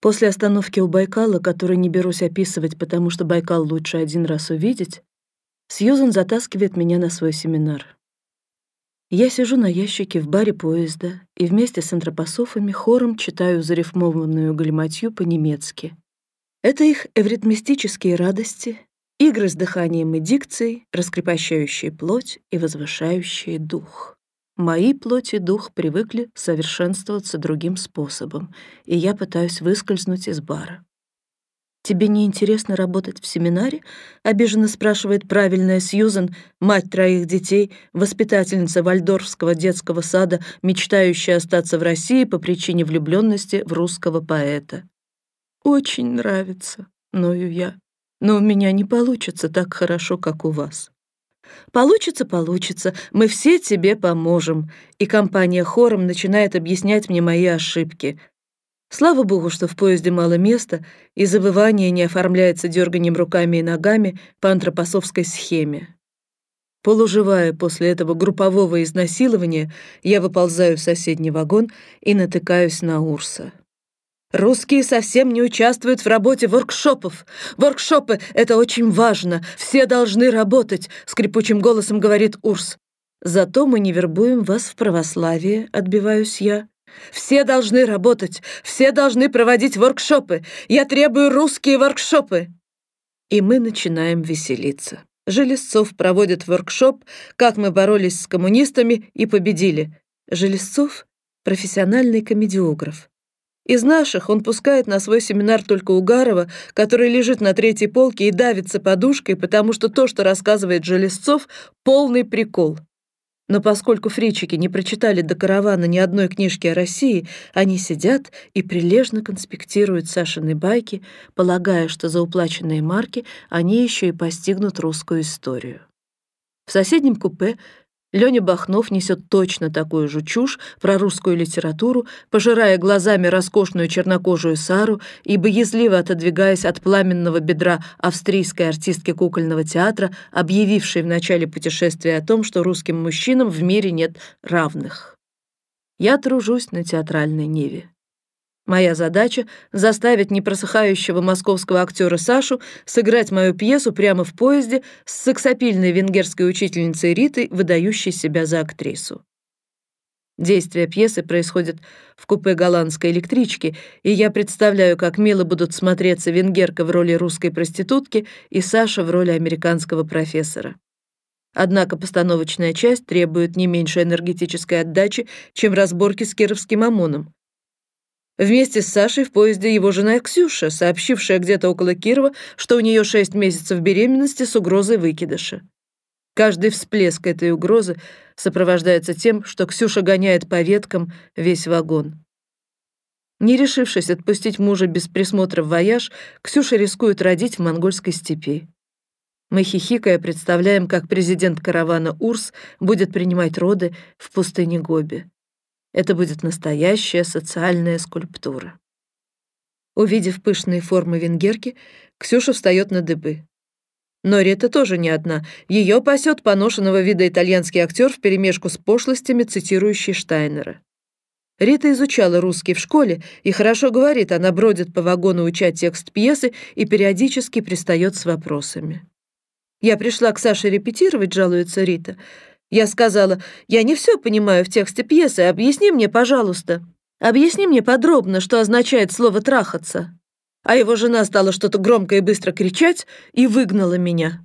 После остановки у Байкала, который не берусь описывать, потому что Байкал лучше один раз увидеть, Сьюзан затаскивает меня на свой семинар. Я сижу на ящике в баре поезда и вместе с антропософами хором читаю зарифмованную галиматью по-немецки. Это их эвритмистические радости, игры с дыханием и дикцией, раскрепощающие плоть и возвышающие дух. Мои плоть и дух привыкли совершенствоваться другим способом, и я пытаюсь выскользнуть из бара. «Тебе не интересно работать в семинаре?» — обиженно спрашивает правильная Сьюзен, мать троих детей, воспитательница Вальдорфского детского сада, мечтающая остаться в России по причине влюбленности в русского поэта. «Очень нравится», — ною я, «но у меня не получится так хорошо, как у вас». «Получится, получится, мы все тебе поможем», и компания хором начинает объяснять мне мои ошибки, Слава богу, что в поезде мало места, и забывание не оформляется дерганием руками и ногами по антропосовской схеме. Полуживая после этого группового изнасилования, я выползаю в соседний вагон и натыкаюсь на Урса. Русские совсем не участвуют в работе воркшопов. Воркшопы — это очень важно. Все должны работать, — скрипучим голосом говорит Урс. Зато мы не вербуем вас в православие, отбиваюсь я. Все должны работать, все должны проводить воркшопы. Я требую русские воркшопы. И мы начинаем веселиться. Железцов проводит воркшоп «Как мы боролись с коммунистами и победили». Железцов — профессиональный комедиограф. Из наших он пускает на свой семинар только Угарова, который лежит на третьей полке и давится подушкой, потому что то, что рассказывает Железцов, полный прикол. Но поскольку фричики не прочитали до каравана ни одной книжки о России, они сидят и прилежно конспектируют Сашины байки, полагая, что за уплаченные марки они еще и постигнут русскую историю. В соседнем купе Леня Бахнов несет точно такую же чушь про русскую литературу, пожирая глазами роскошную чернокожую Сару и боязливо отодвигаясь от пламенного бедра австрийской артистки кукольного театра, объявившей в начале путешествия о том, что русским мужчинам в мире нет равных. Я тружусь на театральной ниве. Моя задача — заставить непросыхающего московского актера Сашу сыграть мою пьесу прямо в поезде с сексапильной венгерской учительницей Ритой, выдающей себя за актрису. Действие пьесы происходит в купе голландской электрички, и я представляю, как мило будут смотреться венгерка в роли русской проститутки и Саша в роли американского профессора. Однако постановочная часть требует не меньше энергетической отдачи, чем разборки с кировским ОМОНом. Вместе с Сашей в поезде его жена Ксюша, сообщившая где-то около Кирова, что у нее шесть месяцев беременности с угрозой выкидыша. Каждый всплеск этой угрозы сопровождается тем, что Ксюша гоняет по веткам весь вагон. Не решившись отпустить мужа без присмотра в вояж, Ксюша рискует родить в монгольской степи. Мы, хихикая, представляем, как президент каравана Урс будет принимать роды в пустыне Гоби. Это будет настоящая социальная скульптура. Увидев пышные формы венгерки, Ксюша встает на дыбы. Но Рита тоже не одна. Ее пасет поношенного вида итальянский актер вперемешку с пошлостями, цитирующий Штайнера. Рита изучала русский в школе и хорошо говорит, она бродит по вагону учать текст пьесы и периодически пристает с вопросами. «Я пришла к Саше репетировать», — жалуется Рита. Я сказала, я не все понимаю в тексте пьесы, объясни мне, пожалуйста. Объясни мне подробно, что означает слово «трахаться». А его жена стала что-то громко и быстро кричать и выгнала меня.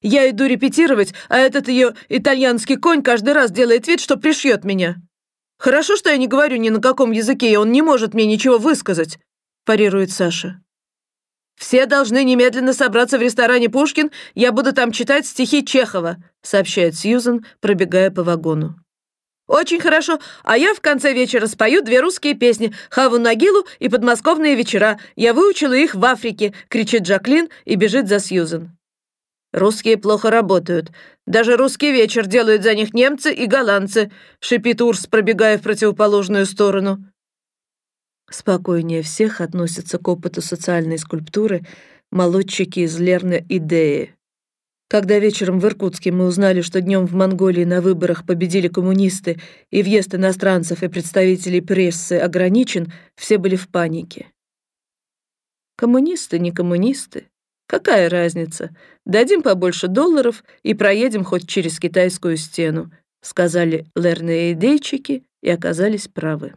Я иду репетировать, а этот ее итальянский конь каждый раз делает вид, что пришьет меня. Хорошо, что я не говорю ни на каком языке, и он не может мне ничего высказать, парирует Саша. «Все должны немедленно собраться в ресторане «Пушкин», я буду там читать стихи Чехова», сообщает Сьюзен, пробегая по вагону. «Очень хорошо, а я в конце вечера спою две русские песни «Хаву Нагилу» и «Подмосковные вечера». Я выучила их в Африке», — кричит Джаклин и бежит за Сьюзен. «Русские плохо работают. Даже русский вечер делают за них немцы и голландцы», — шипит Урс, пробегая в противоположную сторону. Спокойнее всех относятся к опыту социальной скульптуры молодчики из Лерна Идеи. Когда вечером в Иркутске мы узнали, что днем в Монголии на выборах победили коммунисты и въезд иностранцев и представителей прессы ограничен, все были в панике. Коммунисты, не коммунисты. Какая разница? Дадим побольше долларов и проедем хоть через китайскую стену, сказали лерные идейчики и оказались правы.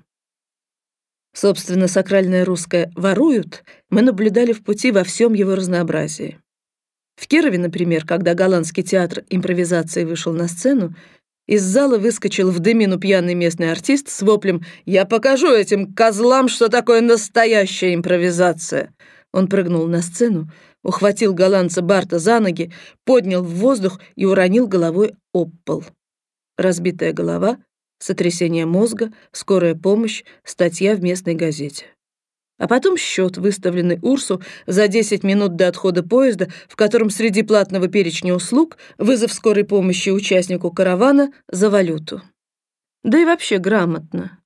Собственно, сакральное русское «воруют» мы наблюдали в пути во всем его разнообразии. В Кирове, например, когда голландский театр импровизации вышел на сцену, из зала выскочил в дымину пьяный местный артист с воплем «Я покажу этим козлам, что такое настоящая импровизация!» Он прыгнул на сцену, ухватил голландца Барта за ноги, поднял в воздух и уронил головой об пол. Разбитая голова, сотрясение мозга, скорая помощь, статья в местной газете. А потом счет, выставленный Урсу за 10 минут до отхода поезда, в котором среди платного перечня услуг вызов скорой помощи участнику каравана за валюту. Да и вообще грамотно.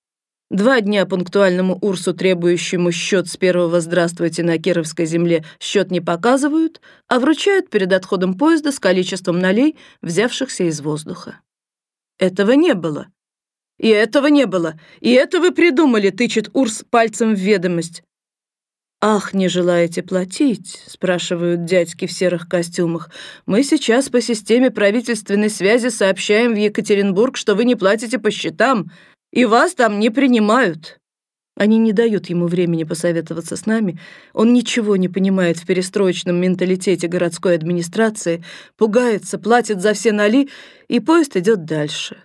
Два дня пунктуальному Урсу, требующему счет с первого «Здравствуйте» на Кировской земле, счет не показывают, а вручают перед отходом поезда с количеством налей, взявшихся из воздуха. Этого не было. «И этого не было! И это вы придумали!» — тычет Урс пальцем в ведомость. «Ах, не желаете платить?» — спрашивают дядьки в серых костюмах. «Мы сейчас по системе правительственной связи сообщаем в Екатеринбург, что вы не платите по счетам, и вас там не принимают». Они не дают ему времени посоветоваться с нами. Он ничего не понимает в перестроечном менталитете городской администрации, пугается, платит за все нали, и поезд идет дальше.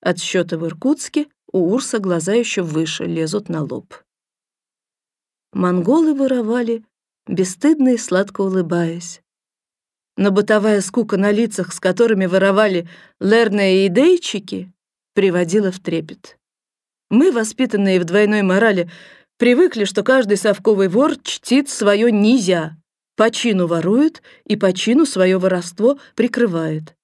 От счета в Иркутске у Урса глаза еще выше лезут на лоб. Монголы воровали, бесстыдно и сладко улыбаясь. Но бытовая скука на лицах, с которыми воровали лерные идейчики, приводила в трепет. Мы, воспитанные в двойной морали, привыкли, что каждый совковый вор чтит свое низя, по чину ворует и по чину свое воровство прикрывает.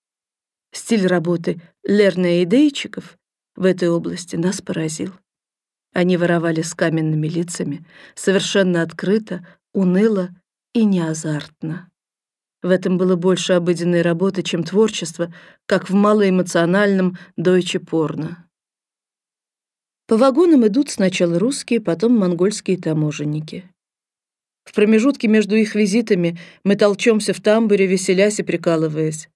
Стиль работы лернеидейчиков в этой области нас поразил. Они воровали с каменными лицами, совершенно открыто, уныло и неазартно. В этом было больше обыденной работы, чем творчество, как в малоэмоциональном дойче порно. По вагонам идут сначала русские, потом монгольские таможенники. В промежутке между их визитами мы толчемся в тамбуре, веселясь и прикалываясь.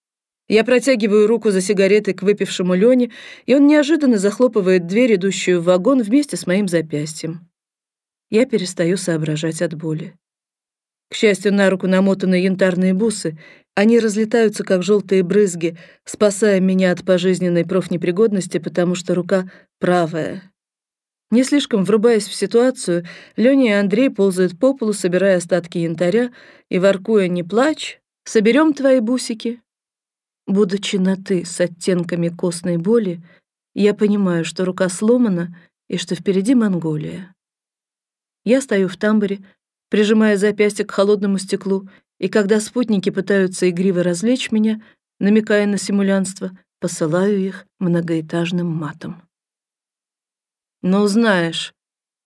Я протягиваю руку за сигаретой к выпившему Лене, и он неожиданно захлопывает дверь, идущую в вагон, вместе с моим запястьем. Я перестаю соображать от боли. К счастью, на руку намотаны янтарные бусы. Они разлетаются, как желтые брызги, спасая меня от пожизненной профнепригодности, потому что рука правая. Не слишком врубаясь в ситуацию, Лёня и Андрей ползают по полу, собирая остатки янтаря, и, воркуя «не плачь», «соберем твои бусики», Будучи на «ты» с оттенками костной боли, я понимаю, что рука сломана и что впереди Монголия. Я стою в тамбуре, прижимая запястье к холодному стеклу, и когда спутники пытаются игриво развлечь меня, намекая на симулянство, посылаю их многоэтажным матом. «Ну, знаешь,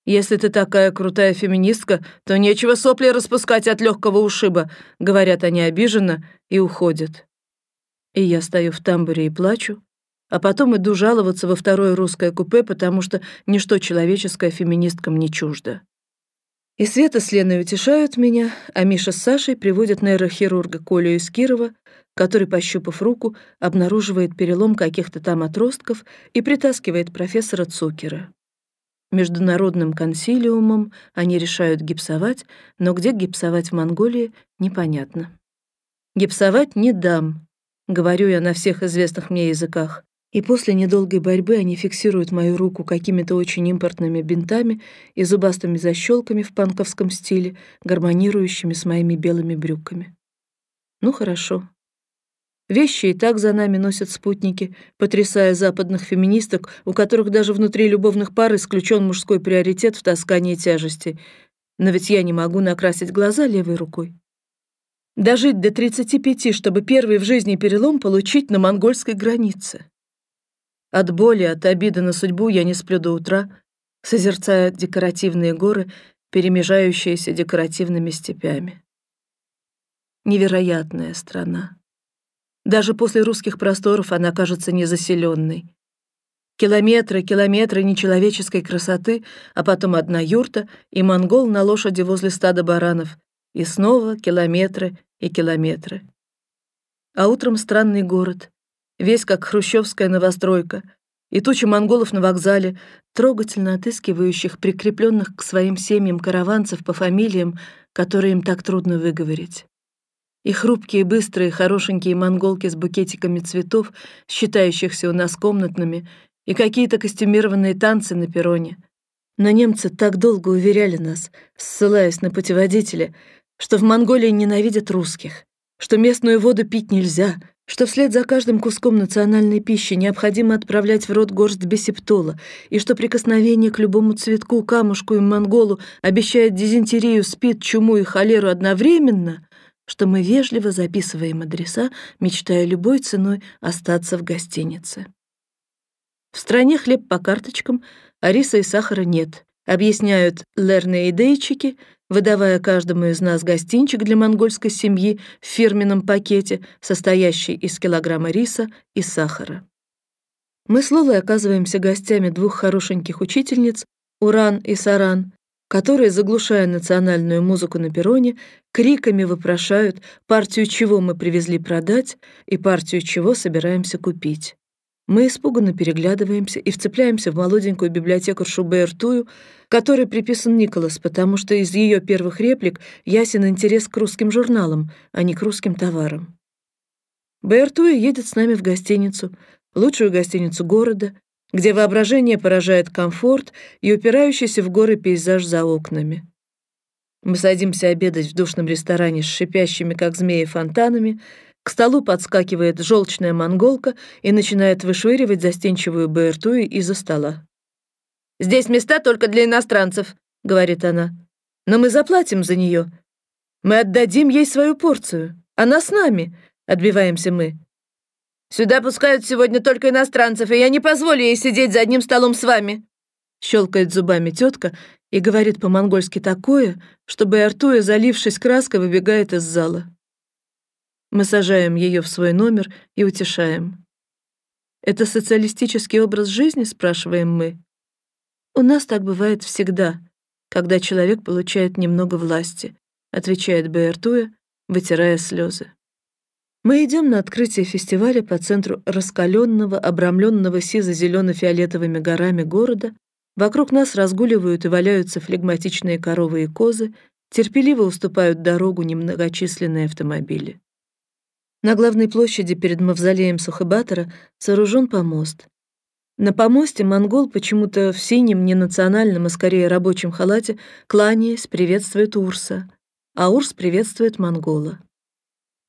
если ты такая крутая феминистка, то нечего сопли распускать от легкого ушиба», — говорят они обиженно и уходят. И я стою в тамбуре и плачу, а потом иду жаловаться во второе русское купе, потому что ничто человеческое феминисткам не чуждо. И Света с Леной утешают меня, а Миша с Сашей приводят нейрохирурга Колю из Кирова, который, пощупав руку, обнаруживает перелом каких-то там отростков и притаскивает профессора Цукера. Международным консилиумом они решают гипсовать, но где гипсовать в Монголии, непонятно. Гипсовать не дам, Говорю я на всех известных мне языках. И после недолгой борьбы они фиксируют мою руку какими-то очень импортными бинтами и зубастыми защелками в панковском стиле, гармонирующими с моими белыми брюками. Ну хорошо. Вещи и так за нами носят спутники, потрясая западных феминисток, у которых даже внутри любовных пар исключен мужской приоритет в таскании тяжести. Но ведь я не могу накрасить глаза левой рукой. Дожить до 35, чтобы первый в жизни перелом получить на монгольской границе. От боли, от обиды на судьбу я не сплю до утра, созерцая декоративные горы, перемежающиеся декоративными степями. Невероятная страна. Даже после русских просторов она кажется незаселенной. Километры, километры нечеловеческой красоты, а потом одна юрта и монгол на лошади возле стада баранов. И снова километры и километры. А утром странный город, весь как хрущевская новостройка, и туча монголов на вокзале, трогательно отыскивающих прикрепленных к своим семьям караванцев по фамилиям, которые им так трудно выговорить. И хрупкие, быстрые, хорошенькие монголки с букетиками цветов, считающихся у нас комнатными, и какие-то костюмированные танцы на перроне. Но немцы так долго уверяли нас, ссылаясь на путеводители, что в Монголии ненавидят русских, что местную воду пить нельзя, что вслед за каждым куском национальной пищи необходимо отправлять в рот горсть бисептола, и что прикосновение к любому цветку, камушку и монголу обещает дизентерию, спид, чуму и холеру одновременно, что мы вежливо записываем адреса, мечтая любой ценой остаться в гостинице. В стране хлеб по карточкам, а риса и сахара нет, объясняют лерные идейчики, выдавая каждому из нас гостинчик для монгольской семьи в фирменном пакете, состоящий из килограмма риса и сахара. Мы с Лолой оказываемся гостями двух хорошеньких учительниц, Уран и Саран, которые, заглушая национальную музыку на перроне, криками вопрошают, партию чего мы привезли продать и партию чего собираемся купить. Мы испуганно переглядываемся и вцепляемся в молоденькую библиотекаршу Бертую, которой приписан Николас, потому что из ее первых реплик ясен интерес к русским журналам, а не к русским товарам. Бертуя едет с нами в гостиницу, лучшую гостиницу города, где воображение поражает комфорт и упирающийся в горы пейзаж за окнами. Мы садимся обедать в душном ресторане с шипящими, как змеи, фонтанами, к столу подскакивает желчная монголка и начинает вышвыривать застенчивую Бертую из-за стола. «Здесь места только для иностранцев», — говорит она. «Но мы заплатим за нее. Мы отдадим ей свою порцию. Она с нами», — отбиваемся мы. «Сюда пускают сегодня только иностранцев, и я не позволю ей сидеть за одним столом с вами», — щелкает зубами тетка и говорит по-монгольски такое, чтобы Артуя, залившись краской, выбегает из зала. Мы сажаем ее в свой номер и утешаем. Это социалистический образ жизни, спрашиваем мы. У нас так бывает всегда, когда человек получает немного власти, отвечает Бертуя, вытирая слезы. Мы идем на открытие фестиваля по центру раскаленного, обрамленного сизо-зелено-фиолетовыми горами города. Вокруг нас разгуливают и валяются флегматичные коровы и козы, терпеливо уступают дорогу немногочисленные автомобили. На главной площади перед мавзолеем Сухобатора сооружен помост. На помосте монгол почему-то в синем, не национальном, а скорее рабочем халате, кланяясь, приветствует Урса, а Урс приветствует монгола.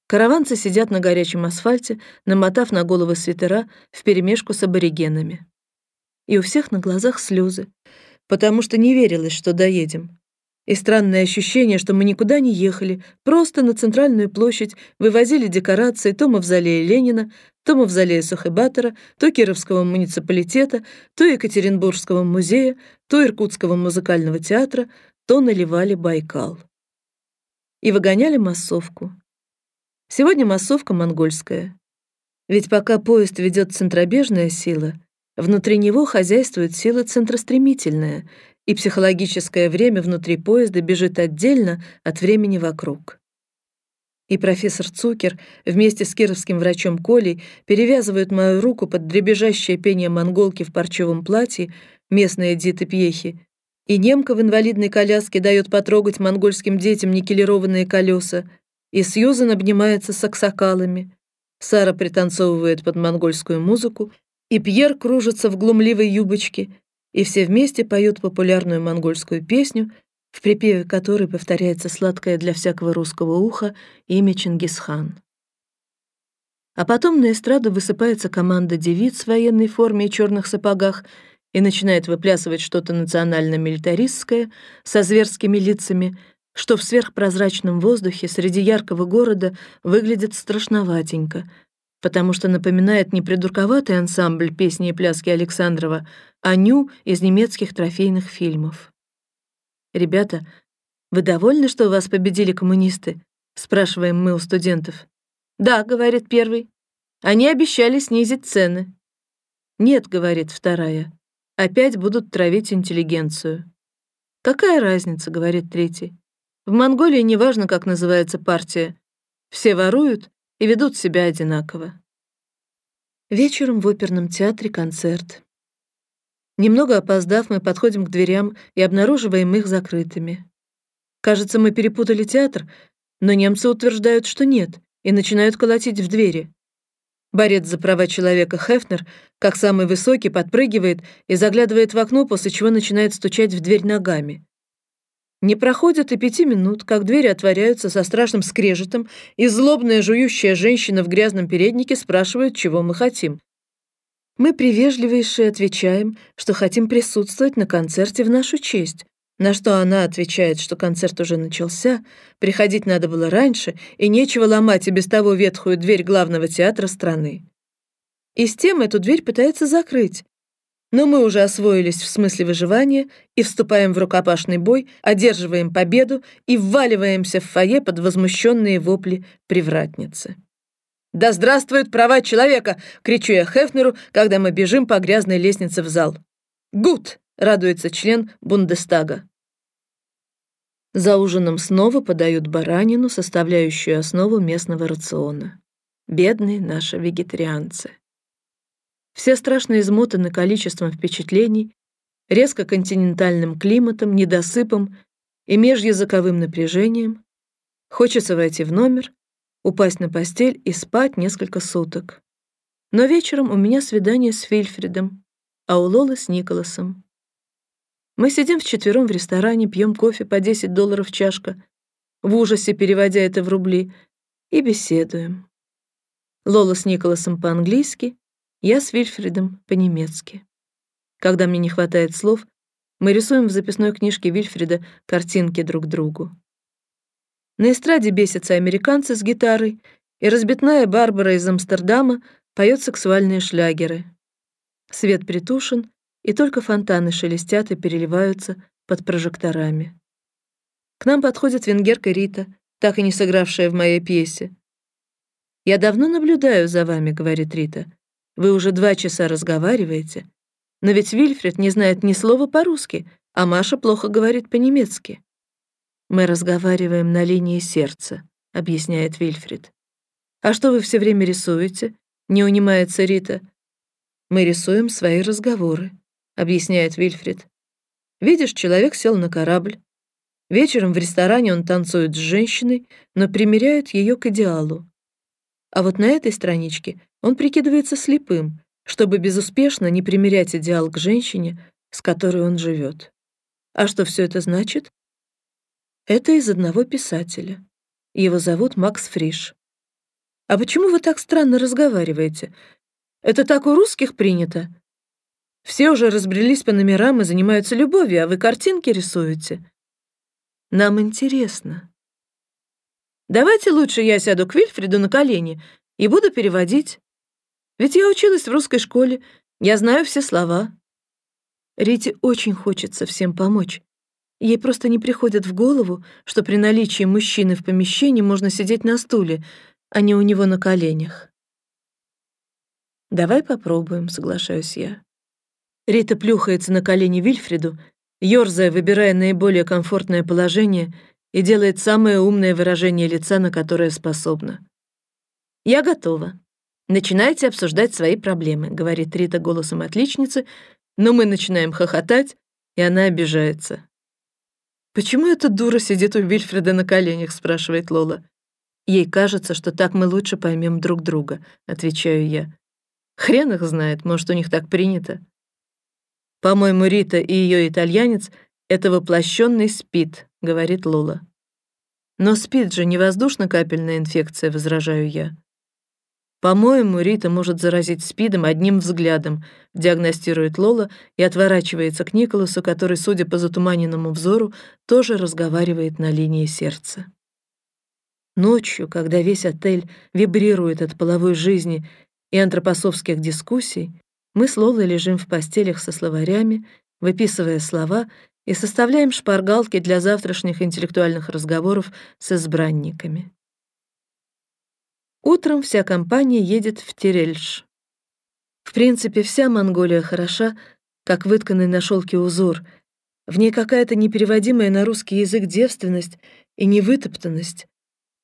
Караванцы сидят на горячем асфальте, намотав на головы свитера вперемешку с аборигенами. И у всех на глазах слезы, потому что не верилось, что доедем. И странное ощущение, что мы никуда не ехали, просто на центральную площадь вывозили декорации то мавзолея Ленина, то мавзолея Сухобатора, то Кировского муниципалитета, то Екатеринбургского музея, то Иркутского музыкального театра, то наливали Байкал. И выгоняли массовку. Сегодня массовка монгольская. Ведь пока поезд ведет центробежная сила, внутри него хозяйствует сила центростремительная, и психологическое время внутри поезда бежит отдельно от времени вокруг. И профессор Цукер вместе с кировским врачом Колей перевязывают мою руку под дребезжащее пение монголки в парчевом платье, местной Эдиты Пьехи, и немка в инвалидной коляске дает потрогать монгольским детям никелированные колеса, и Сьюзан обнимается с аксакалами. Сара пританцовывает под монгольскую музыку, и Пьер кружится в глумливой юбочке, и все вместе поют популярную монгольскую песню, в припеве которой повторяется сладкое для всякого русского уха имя Чингисхан. А потом на эстраду высыпается команда девиц в военной форме и черных сапогах и начинает выплясывать что-то национально-милитаристское со зверскими лицами, что в сверхпрозрачном воздухе среди яркого города выглядит страшноватенько — потому что напоминает не придурковатый ансамбль песни и пляски Александрова, а ню из немецких трофейных фильмов. «Ребята, вы довольны, что вас победили коммунисты?» — спрашиваем мы у студентов. «Да», — говорит первый. «Они обещали снизить цены». «Нет», — говорит вторая, — «опять будут травить интеллигенцию». «Какая разница?» — говорит третий. «В Монголии неважно, как называется партия. Все воруют и ведут себя одинаково». Вечером в оперном театре концерт. Немного опоздав, мы подходим к дверям и обнаруживаем их закрытыми. Кажется, мы перепутали театр, но немцы утверждают, что нет, и начинают колотить в двери. Борец за права человека Хефнер, как самый высокий, подпрыгивает и заглядывает в окно, после чего начинает стучать в дверь ногами. Не проходит и пяти минут, как двери отворяются со страшным скрежетом, и злобная жующая женщина в грязном переднике спрашивает, чего мы хотим. Мы привежливейшие отвечаем, что хотим присутствовать на концерте в нашу честь, на что она отвечает, что концерт уже начался, приходить надо было раньше, и нечего ломать и без того ветхую дверь главного театра страны. И с тем эту дверь пытается закрыть. Но мы уже освоились в смысле выживания и вступаем в рукопашный бой, одерживаем победу и вваливаемся в фойе под возмущенные вопли привратницы. «Да здравствуют права человека!» — кричу я Хефнеру, когда мы бежим по грязной лестнице в зал. «Гуд!» радуется член Бундестага. За ужином снова подают баранину, составляющую основу местного рациона. Бедные наши вегетарианцы. Все страшно измотаны количеством впечатлений, резко континентальным климатом, недосыпом и межязыковым напряжением. Хочется войти в номер, упасть на постель и спать несколько суток. Но вечером у меня свидание с Фильфридом, а у Лолы с Николасом. Мы сидим вчетвером в ресторане, пьем кофе по 10 долларов чашка, в ужасе переводя это в рубли, и беседуем. Лола с Николасом по-английски, я с Вильфредом по-немецки. Когда мне не хватает слов, мы рисуем в записной книжке Вильфреда картинки друг другу. На эстраде бесятся американцы с гитарой, и разбитная Барбара из Амстердама поет сексуальные шлягеры. Свет притушен, и только фонтаны шелестят и переливаются под прожекторами. К нам подходит венгерка Рита, так и не сыгравшая в моей пьесе. «Я давно наблюдаю за вами», — говорит Рита. «Вы уже два часа разговариваете. Но ведь Вильфред не знает ни слова по-русски, а Маша плохо говорит по-немецки». «Мы разговариваем на линии сердца», — объясняет Вильфред. «А что вы все время рисуете?» — не унимается Рита. «Мы рисуем свои разговоры», объясняет Вильфрид. Видишь, человек сел на корабль. Вечером в ресторане он танцует с женщиной, но примеряет ее к идеалу. А вот на этой страничке он прикидывается слепым, чтобы безуспешно не примерять идеал к женщине, с которой он живет. А что все это значит? Это из одного писателя. Его зовут Макс Фриш. А почему вы так странно разговариваете? Это так у русских принято, все уже разбрелись по номерам и занимаются любовью, а вы картинки рисуете. Нам интересно. Давайте лучше я сяду к Вильфреду на колени и буду переводить. Ведь я училась в русской школе, я знаю все слова. Рите очень хочется всем помочь. Ей просто не приходит в голову, что при наличии мужчины в помещении можно сидеть на стуле, а не у него на коленях. «Давай попробуем», — соглашаюсь я. Рита плюхается на колени Вильфреду, ёрзая, выбирая наиболее комфортное положение и делает самое умное выражение лица, на которое способна. «Я готова. Начинайте обсуждать свои проблемы», — говорит Рита голосом отличницы, но мы начинаем хохотать, и она обижается. «Почему эта дура сидит у Вильфреда на коленях?» — спрашивает Лола. «Ей кажется, что так мы лучше поймем друг друга», — отвечаю я. «Хрен их знает, может, у них так принято». По-моему, Рита и ее итальянец — это воплощенный СПИД, говорит Лола. Но СПИД же не воздушно-капельная инфекция, возражаю я. По-моему, Рита может заразить СПИДом одним взглядом, диагностирует Лола и отворачивается к Николасу, который, судя по затуманенному взору, тоже разговаривает на линии сердца. Ночью, когда весь отель вибрирует от половой жизни и антропосовских дискуссий, мы с Лолой лежим в постелях со словарями, выписывая слова и составляем шпаргалки для завтрашних интеллектуальных разговоров с избранниками. Утром вся компания едет в Терельш. В принципе, вся Монголия хороша, как вытканный на шелке узор. В ней какая-то непереводимая на русский язык девственность и невытоптанность.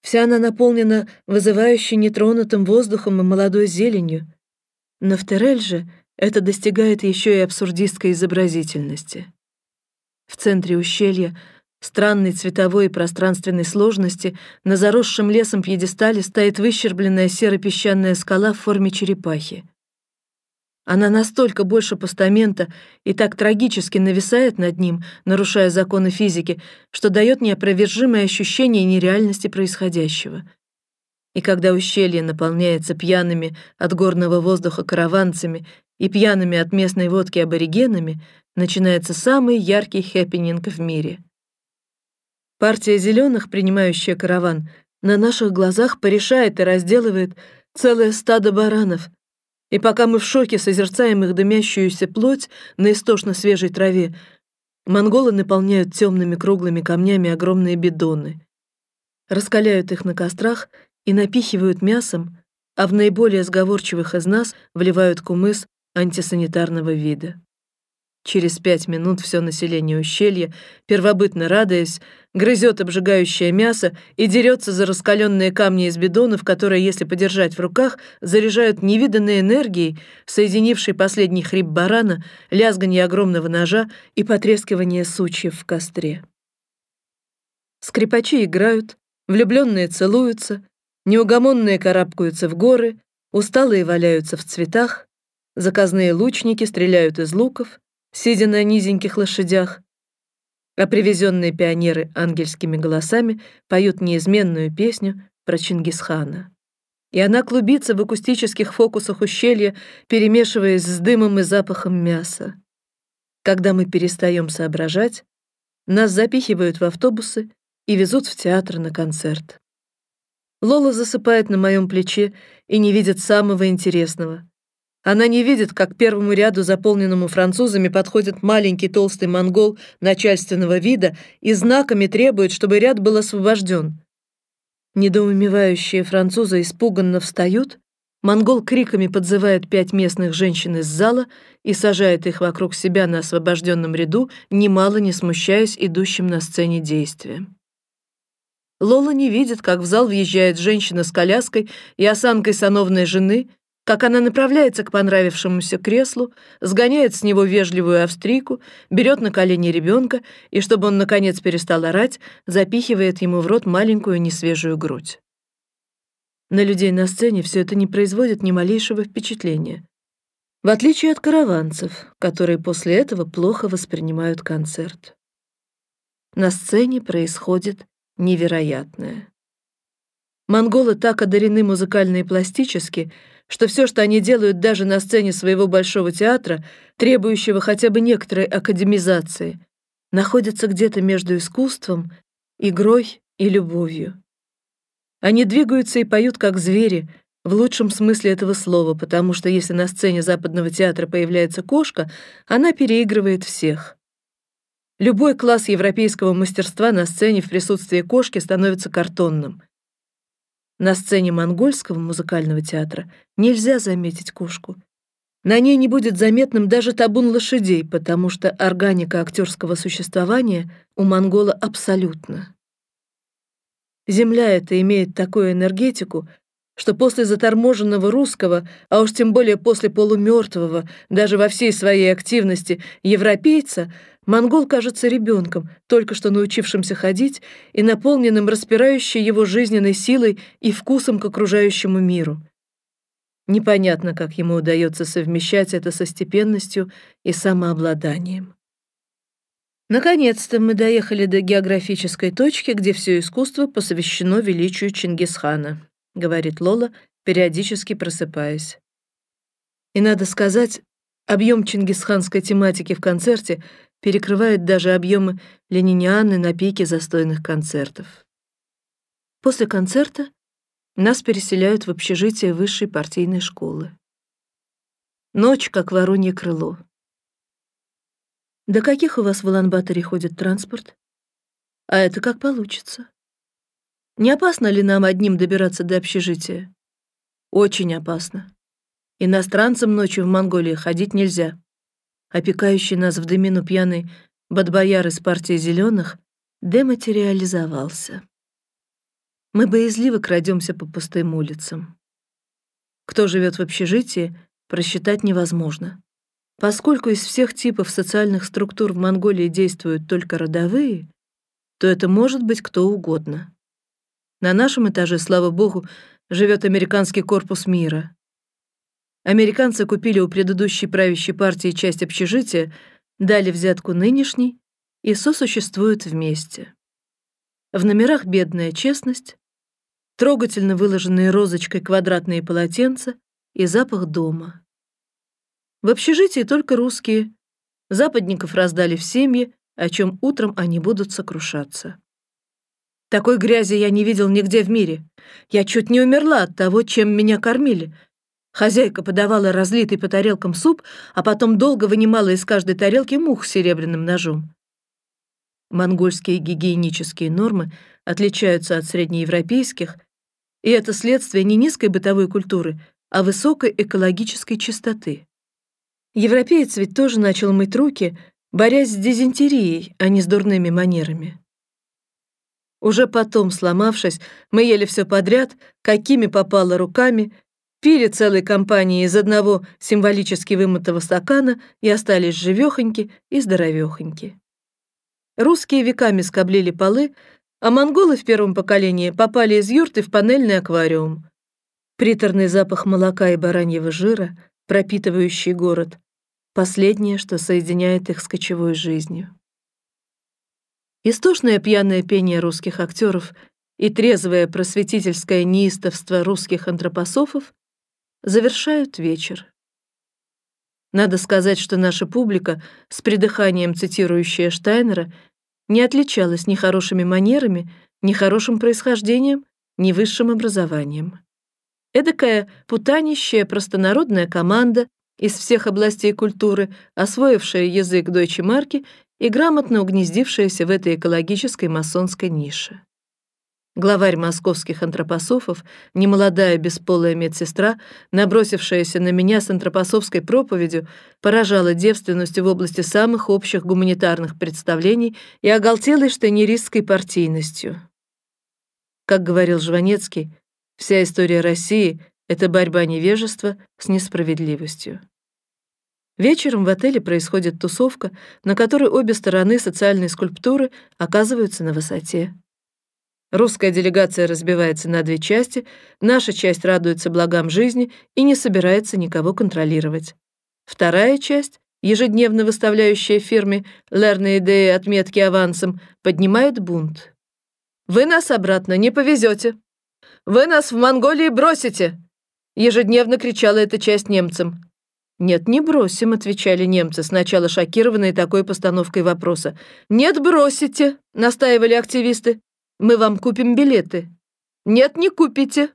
Вся она наполнена вызывающей нетронутым воздухом и молодой зеленью. Но в Терель же это достигает еще и абсурдистской изобразительности. В центре ущелья странной цветовой и пространственной сложности на заросшем лесом пьедестале стоит выщербленная серо-песчаная скала в форме черепахи. Она настолько больше постамента и так трагически нависает над ним, нарушая законы физики, что дает неопровержимое ощущение нереальности происходящего. И когда ущелье наполняется пьяными от горного воздуха караванцами и пьяными от местной водки аборигенами, начинается самый яркий хэппенинг в мире. Партия зеленых, принимающая караван, на наших глазах порешает и разделывает целое стадо баранов — и пока мы в шоке созерцаем их дымящуюся плоть на истошно свежей траве, монголы наполняют темными круглыми камнями огромные бидоны, раскаляют их на кострах и напихивают мясом, а в наиболее сговорчивых из нас вливают кумыс антисанитарного вида. Через пять минут все население ущелья, первобытно радуясь, грызет обжигающее мясо и дерется за раскаленные камни из бидонов, которые, если подержать в руках, заряжают невиданной энергией, соединившей последний хрип барана, лязганье огромного ножа и потрескивание сучьев в костре. Скрипачи играют, влюбленные целуются, неугомонные карабкаются в горы, усталые валяются в цветах, заказные лучники стреляют из луков, сидя на низеньких лошадях, а привезенные пионеры ангельскими голосами поют неизменную песню про Чингисхана. И она клубится в акустических фокусах ущелья, перемешиваясь с дымом и запахом мяса. Когда мы перестаем соображать, нас запихивают в автобусы и везут в театр на концерт. Лола засыпает на моем плече и не видит самого интересного. Она не видит, как к первому ряду, заполненному французами, подходит маленький толстый монгол начальственного вида и знаками требует, чтобы ряд был освобожден. Недоумевающие французы испуганно встают, монгол криками подзывает пять местных женщин из зала и сажает их вокруг себя на освобожденном ряду, немало не смущаясь идущим на сцене действием. Лола не видит, как в зал въезжает женщина с коляской и осанкой сановной жены — как она направляется к понравившемуся креслу, сгоняет с него вежливую австрийку, берет на колени ребенка и, чтобы он наконец перестал орать, запихивает ему в рот маленькую несвежую грудь. На людей на сцене все это не производит ни малейшего впечатления. В отличие от караванцев, которые после этого плохо воспринимают концерт. На сцене происходит невероятное. Монголы так одарены музыкально и пластически, что все, что они делают даже на сцене своего большого театра, требующего хотя бы некоторой академизации, находится где-то между искусством, игрой и любовью. Они двигаются и поют как звери, в лучшем смысле этого слова, потому что если на сцене западного театра появляется кошка, она переигрывает всех. Любой класс европейского мастерства на сцене в присутствии кошки становится картонным. На сцене монгольского музыкального театра нельзя заметить кошку. На ней не будет заметным даже табун лошадей, потому что органика актерского существования у монгола абсолютно. Земля эта имеет такую энергетику, что после заторможенного русского, а уж тем более после полумертвого, даже во всей своей активности, европейца — Монгол кажется ребенком, только что научившимся ходить и наполненным распирающей его жизненной силой и вкусом к окружающему миру. Непонятно, как ему удается совмещать это со степенностью и самообладанием. Наконец-то мы доехали до географической точки, где все искусство посвящено величию Чингисхана, говорит Лола, периодически просыпаясь. И надо сказать, объем чингисханской тематики в концерте перекрывает даже объемы ленинианы на пике застойных концертов. После концерта нас переселяют в общежитие высшей партийной школы. Ночь, как воронье крыло. До каких у вас в Улан-Баторе ходит транспорт? А это как получится. Не опасно ли нам одним добираться до общежития? Очень опасно. Иностранцам ночью в Монголии ходить нельзя. Опекающий нас в дымину пьяный бадбояр из партии зеленых дематериализовался. Мы боязливо крадемся по пустым улицам. Кто живет в общежитии, просчитать невозможно. Поскольку из всех типов социальных структур в Монголии действуют только родовые, то это может быть кто угодно. На нашем этаже, слава богу, живет американский корпус мира. Американцы купили у предыдущей правящей партии часть общежития, дали взятку нынешней и сосуществуют вместе. В номерах бедная честность, трогательно выложенные розочкой квадратные полотенца и запах дома. В общежитии только русские. Западников раздали в семьи, о чем утром они будут сокрушаться. Такой грязи я не видел нигде в мире. Я чуть не умерла от того, чем меня кормили. Хозяйка подавала разлитый по тарелкам суп, а потом долго вынимала из каждой тарелки мух серебряным ножом. Монгольские гигиенические нормы отличаются от среднеевропейских, и это следствие не низкой бытовой культуры, а высокой экологической чистоты. Европеец ведь тоже начал мыть руки, борясь с дизентерией, а не с дурными манерами. Уже потом, сломавшись, мы ели все подряд, какими попало руками, пили целой компанией из одного символически вымытого стакана и остались живехоньки и здоровехоньки. Русские веками скоблили полы, а монголы в первом поколении попали из юрты в панельный аквариум. Приторный запах молока и бараньего жира — пропитывающий город, последнее, что соединяет их с кочевой жизнью. Истошное пьяное пение русских актеров и трезвое просветительское неистовство русских антропософов завершают вечер. Надо сказать, что наша публика, с придыханием цитирующая Штайнера, не отличалась ни хорошими манерами, ни хорошим происхождением, ни высшим образованием. Эдакая путанищая простонародная команда из всех областей культуры, освоившая язык дойче марки и грамотно угнездившаяся в этой экологической масонской нише. Главарь московских антропософов, немолодая бесполая медсестра, набросившаяся на меня с антропосовской проповедью, поражала девственностью в области самых общих гуманитарных представлений и оголтелой штанеристской партийностью. Как говорил Жванецкий, Вся история России — это борьба невежества с несправедливостью. Вечером в отеле происходит тусовка, на которой обе стороны социальной скульптуры оказываются на высоте. Русская делегация разбивается на две части, наша часть радуется благам жизни и не собирается никого контролировать. Вторая часть, ежедневно выставляющая фирме «Лерные идеи отметки авансом», поднимает бунт. «Вы нас обратно не повезете», вы нас в Монголии бросите!» Ежедневно кричала эта часть немцам. «Нет, не бросим», — отвечали немцы, сначала шокированные такой постановкой вопроса. «Нет, бросите», — настаивали активисты. «Мы вам купим билеты». «Нет, не купите.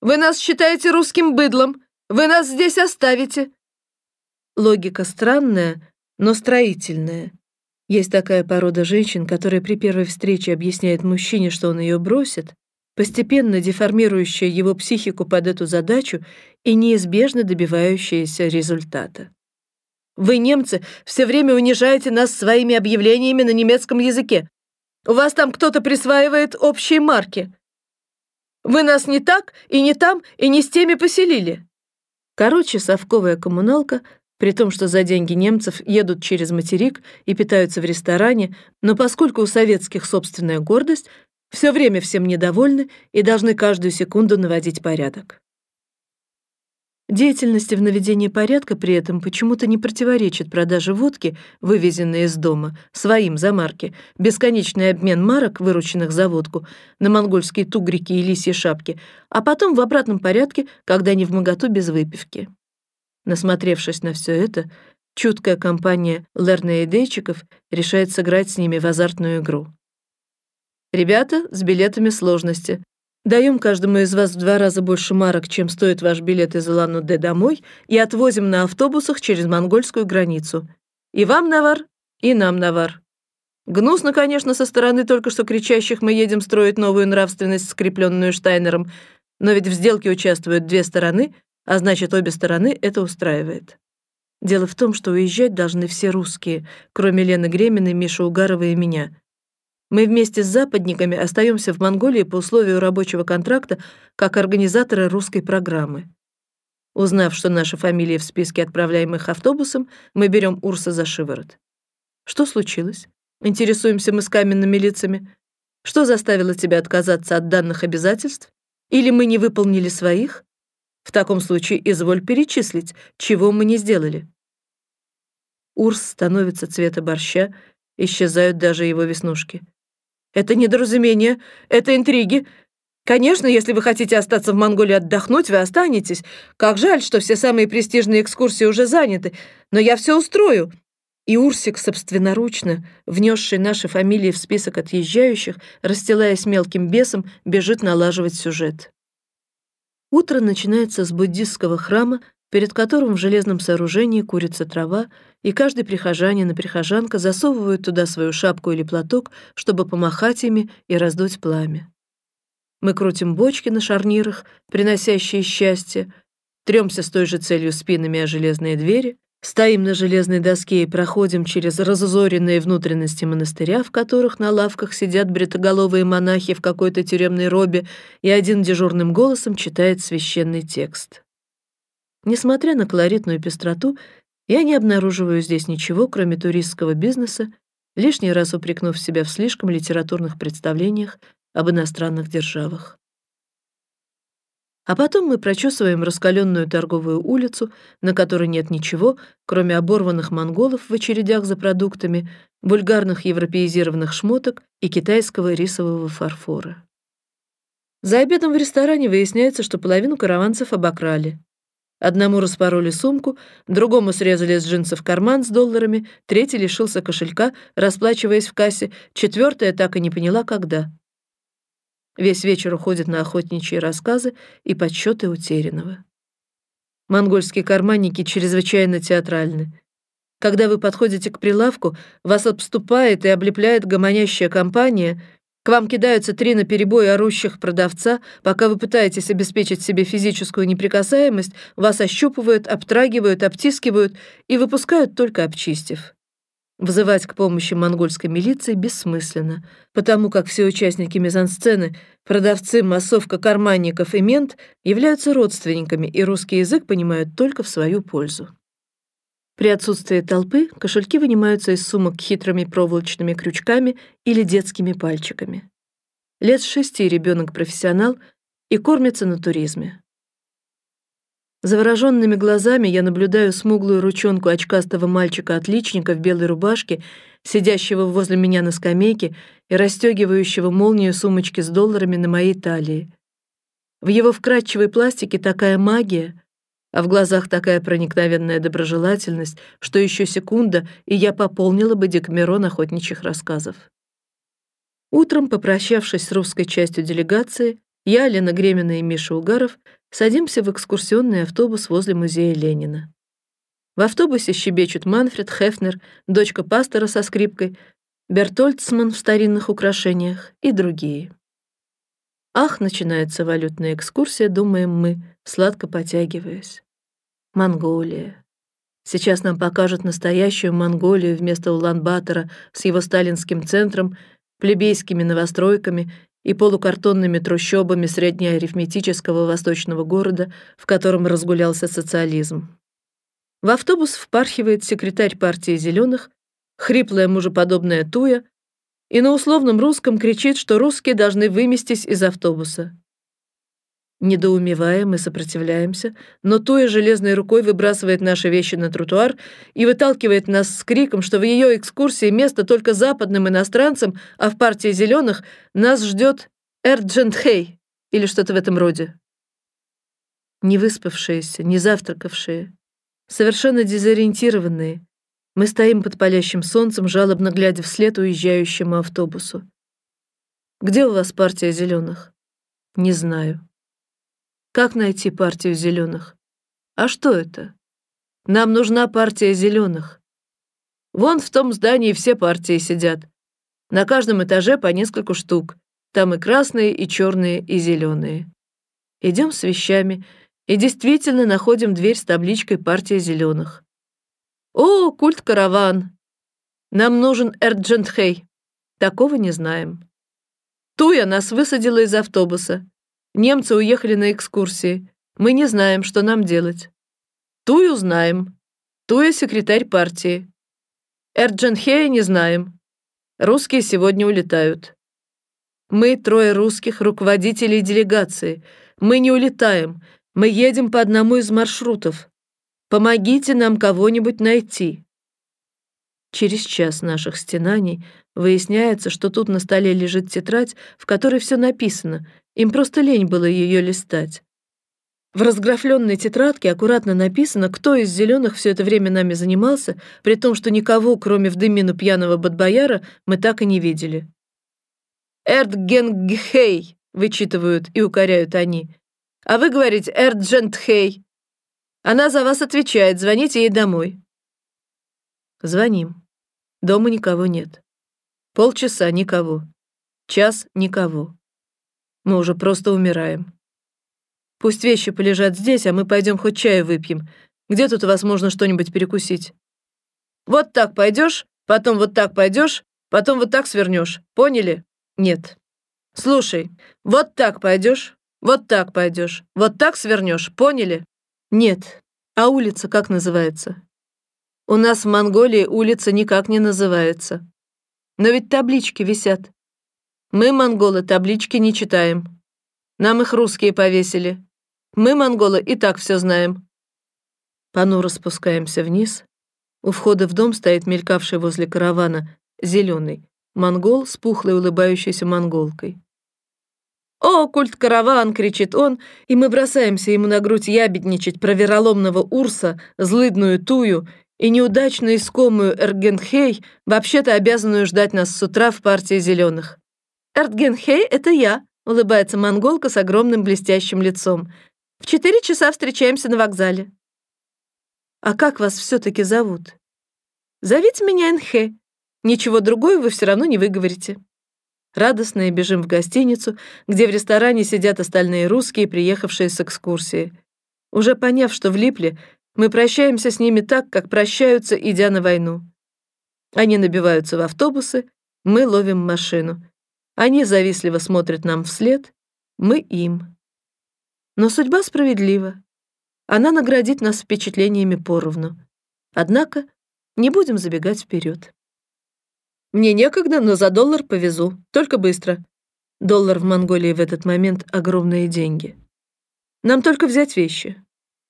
Вы нас считаете русским быдлом. Вы нас здесь оставите». Логика странная, но строительная. Есть такая порода женщин, которая при первой встрече объясняет мужчине, что он ее бросит, постепенно деформирующая его психику под эту задачу и неизбежно добивающаяся результата. Вы, немцы, все время унижаете нас своими объявлениями на немецком языке. У вас там кто-то присваивает общие марки. Вы нас не так и не там и не с теми поселили. Короче, совковая коммуналка, при том, что за деньги немцев едут через материк и питаются в ресторане, но поскольку у советских собственная гордость, все время всем недовольны и должны каждую секунду наводить порядок. Деятельности в наведении порядка при этом почему-то не противоречит продаже водки, вывезенной из дома, своим за марки, бесконечный обмен марок, вырученных за водку, на монгольские тугрики и лисьи шапки, а потом в обратном порядке, когда они в моготу без выпивки. Насмотревшись на все это, чуткая компания Лерна и Дейчиков решает сыграть с ними в азартную игру. Ребята, с билетами сложности. Даем каждому из вас в два раза больше марок, чем стоит ваш билет из Улан-Удэ домой, и отвозим на автобусах через монгольскую границу. И вам навар, и нам навар. Гнусно, конечно, со стороны только что кричащих «мы едем строить новую нравственность, скрепленную Штайнером», но ведь в сделке участвуют две стороны, а значит, обе стороны это устраивает. Дело в том, что уезжать должны все русские, кроме Лены Греминой, Миши Угарова и меня. Мы вместе с западниками остаемся в Монголии по условию рабочего контракта как организаторы русской программы. Узнав, что наша фамилия в списке отправляемых автобусом, мы берем Урса за шиворот. Что случилось? Интересуемся мы с каменными лицами. Что заставило тебя отказаться от данных обязательств? Или мы не выполнили своих? В таком случае изволь перечислить, чего мы не сделали. Урс становится цвета борща, исчезают даже его веснушки. Это недоразумение, это интриги. Конечно, если вы хотите остаться в Монголии отдохнуть, вы останетесь. Как жаль, что все самые престижные экскурсии уже заняты, но я все устрою. И Урсик собственноручно, внесший наши фамилии в список отъезжающих, расстилаясь мелким бесом, бежит налаживать сюжет. Утро начинается с буддистского храма, перед которым в железном сооружении курится трава, и каждый прихожанин и прихожанка засовывают туда свою шапку или платок, чтобы помахать ими и раздуть пламя. Мы крутим бочки на шарнирах, приносящие счастье, трёмся с той же целью спинами о железные двери, стоим на железной доске и проходим через разозоренные внутренности монастыря, в которых на лавках сидят бритоголовые монахи в какой-то тюремной робе, и один дежурным голосом читает священный текст. Несмотря на колоритную пестроту, я не обнаруживаю здесь ничего, кроме туристского бизнеса, лишний раз упрекнув себя в слишком литературных представлениях об иностранных державах. А потом мы прочесываем раскаленную торговую улицу, на которой нет ничего, кроме оборванных монголов в очередях за продуктами, вульгарных европеизированных шмоток и китайского рисового фарфора. За обедом в ресторане выясняется, что половину караванцев обокрали. Одному распороли сумку, другому срезали с джинсов карман с долларами, третий лишился кошелька, расплачиваясь в кассе, четвертая так и не поняла, когда. Весь вечер уходит на охотничьи рассказы и подсчеты утерянного. Монгольские карманники чрезвычайно театральны. Когда вы подходите к прилавку, вас обступает и облепляет гомонящая компания — к вам кидаются три наперебой орущих продавца, пока вы пытаетесь обеспечить себе физическую неприкасаемость, вас ощупывают, обтрагивают, обтискивают и выпускают только обчистив. Вызывать к помощи монгольской милиции бессмысленно, потому как все участники мизансцены, продавцы, массовка карманников и мент являются родственниками, и русский язык понимают только в свою пользу. При отсутствии толпы кошельки вынимаются из сумок хитрыми проволочными крючками или детскими пальчиками. Лет шести ребенок профессионал и кормится на туризме. Завороженными глазами я наблюдаю смуглую ручонку очкастого мальчика-отличника в белой рубашке, сидящего возле меня на скамейке и расстегивающего молнию сумочки с долларами на моей талии. В его вкрадчивой пластике такая магия, а в глазах такая проникновенная доброжелательность, что еще секунда, и я пополнила бы Декамерон охотничьих рассказов. Утром, попрощавшись с русской частью делегации, я, Лена Гремина и Миша Угаров садимся в экскурсионный автобус возле музея Ленина. В автобусе щебечут Манфред Хефнер, дочка пастора со скрипкой, Бертольцман в старинных украшениях и другие. Ах, начинается валютная экскурсия, думаем мы, сладко потягиваясь. Монголия. Сейчас нам покажут настоящую Монголию вместо Улан-Батора с его сталинским центром, плебейскими новостройками и полукартонными трущобами среднеарифметического восточного города, в котором разгулялся социализм. В автобус впархивает секретарь партии зеленых, хриплая мужеподобная туя, и на условном русском кричит, что русские должны выместись из автобуса. Недоумевая, мы сопротивляемся, но Туя железной рукой выбрасывает наши вещи на тротуар и выталкивает нас с криком, что в ее экскурсии место только западным иностранцам, а в партии зеленых нас ждет Эрджентхей или что-то в этом роде. Не выспавшиеся, не завтракавшие, совершенно дезориентированные, мы стоим под палящим солнцем, жалобно глядя вслед уезжающему автобусу. Где у вас партия зеленых? Не знаю. Как найти партию зеленых? А что это? Нам нужна партия зеленых. Вон в том здании все партии сидят. На каждом этаже по нескольку штук. Там и красные, и черные, и зеленые. Идем с вещами, И действительно находим дверь с табличкой «Партия зеленых». О, культ-караван! Нам нужен Эрджентхей. Такого не знаем. Туя нас высадила из автобуса. Немцы уехали на экскурсии. Мы не знаем, что нам делать. Тую знаем. Туя секретарь партии. Эрдженхея не знаем. Русские сегодня улетают. Мы трое русских руководителей делегации. Мы не улетаем. Мы едем по одному из маршрутов. Помогите нам кого-нибудь найти. Через час наших стенаний выясняется, что тут на столе лежит тетрадь, в которой все написано. Им просто лень было ее листать. В разграфленной тетрадке аккуратно написано, кто из зеленых все это время нами занимался, при том, что никого, кроме вдымину пьяного Бадбояра, мы так и не видели. «Эрдгенгхей», — вычитывают и укоряют они. «А вы говорите Эрджентхей». Она за вас отвечает, звоните ей домой. Звоним. Дома никого нет. Полчаса никого. Час никого. Мы уже просто умираем. Пусть вещи полежат здесь, а мы пойдем хоть чаю выпьем. Где тут у вас можно что-нибудь перекусить? Вот так пойдешь, потом вот так пойдешь, потом вот так свернешь. Поняли? Нет. Слушай, вот так пойдешь, вот так пойдешь, вот так свернешь. Поняли? Нет. А улица как называется? У нас в Монголии улица никак не называется. Но ведь таблички висят. Мы, монголы, таблички не читаем. Нам их русские повесили. Мы, монголы, и так все знаем. Понуро спускаемся вниз. У входа в дом стоит мелькавший возле каравана зеленый монгол с пухлой улыбающейся монголкой. «О, культ-караван!» — кричит он, и мы бросаемся ему на грудь ябедничать про вероломного Урса, злыдную Тую и неудачную искомую Эргенхей, вообще-то обязанную ждать нас с утра в партии зеленых. «Эргенхей — это я», — улыбается монголка с огромным блестящим лицом. В четыре часа встречаемся на вокзале. А как вас все-таки зовут? Зовите меня Энхэ. Ничего другое вы все равно не выговорите. Радостные бежим в гостиницу, где в ресторане сидят остальные русские, приехавшие с экскурсии. Уже поняв, что влипли, мы прощаемся с ними так, как прощаются, идя на войну. Они набиваются в автобусы, мы ловим машину. Они завистливо смотрят нам вслед, мы им. Но судьба справедлива. Она наградит нас впечатлениями поровну. Однако не будем забегать вперед. Мне некогда, но за доллар повезу. Только быстро. Доллар в Монголии в этот момент — огромные деньги. Нам только взять вещи.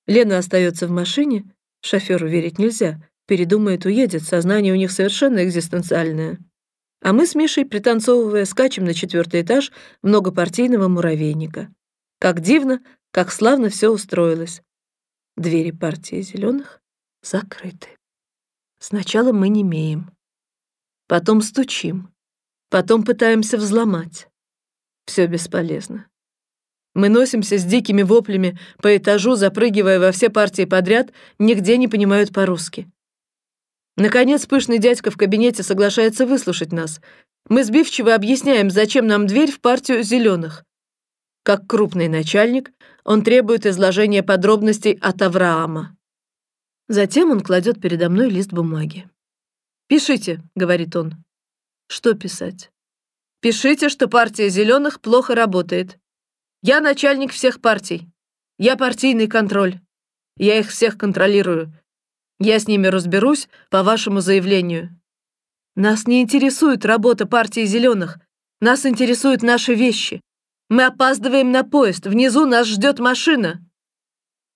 Лена остается в машине. Шоферу верить нельзя. Передумает, уедет. Сознание у них совершенно экзистенциальное. А мы с Мишей, пританцовывая, скачем на четвертый этаж многопартийного муравейника. Как дивно, как славно все устроилось. Двери партии зеленых закрыты. Сначала мы не имеем, потом стучим, потом пытаемся взломать. Все бесполезно. Мы носимся с дикими воплями по этажу, запрыгивая во все партии подряд, нигде не понимают по-русски. Наконец, пышный дядька в кабинете соглашается выслушать нас. Мы сбивчиво объясняем, зачем нам дверь в партию зеленых. Как крупный начальник, он требует изложения подробностей от Авраама. Затем он кладет передо мной лист бумаги. «Пишите», — говорит он. «Что писать?» «Пишите, что партия зеленых плохо работает. Я начальник всех партий. Я партийный контроль. Я их всех контролирую. Я с ними разберусь по вашему заявлению. Нас не интересует работа партии зеленых. Нас интересуют наши вещи. Мы опаздываем на поезд. Внизу нас ждет машина».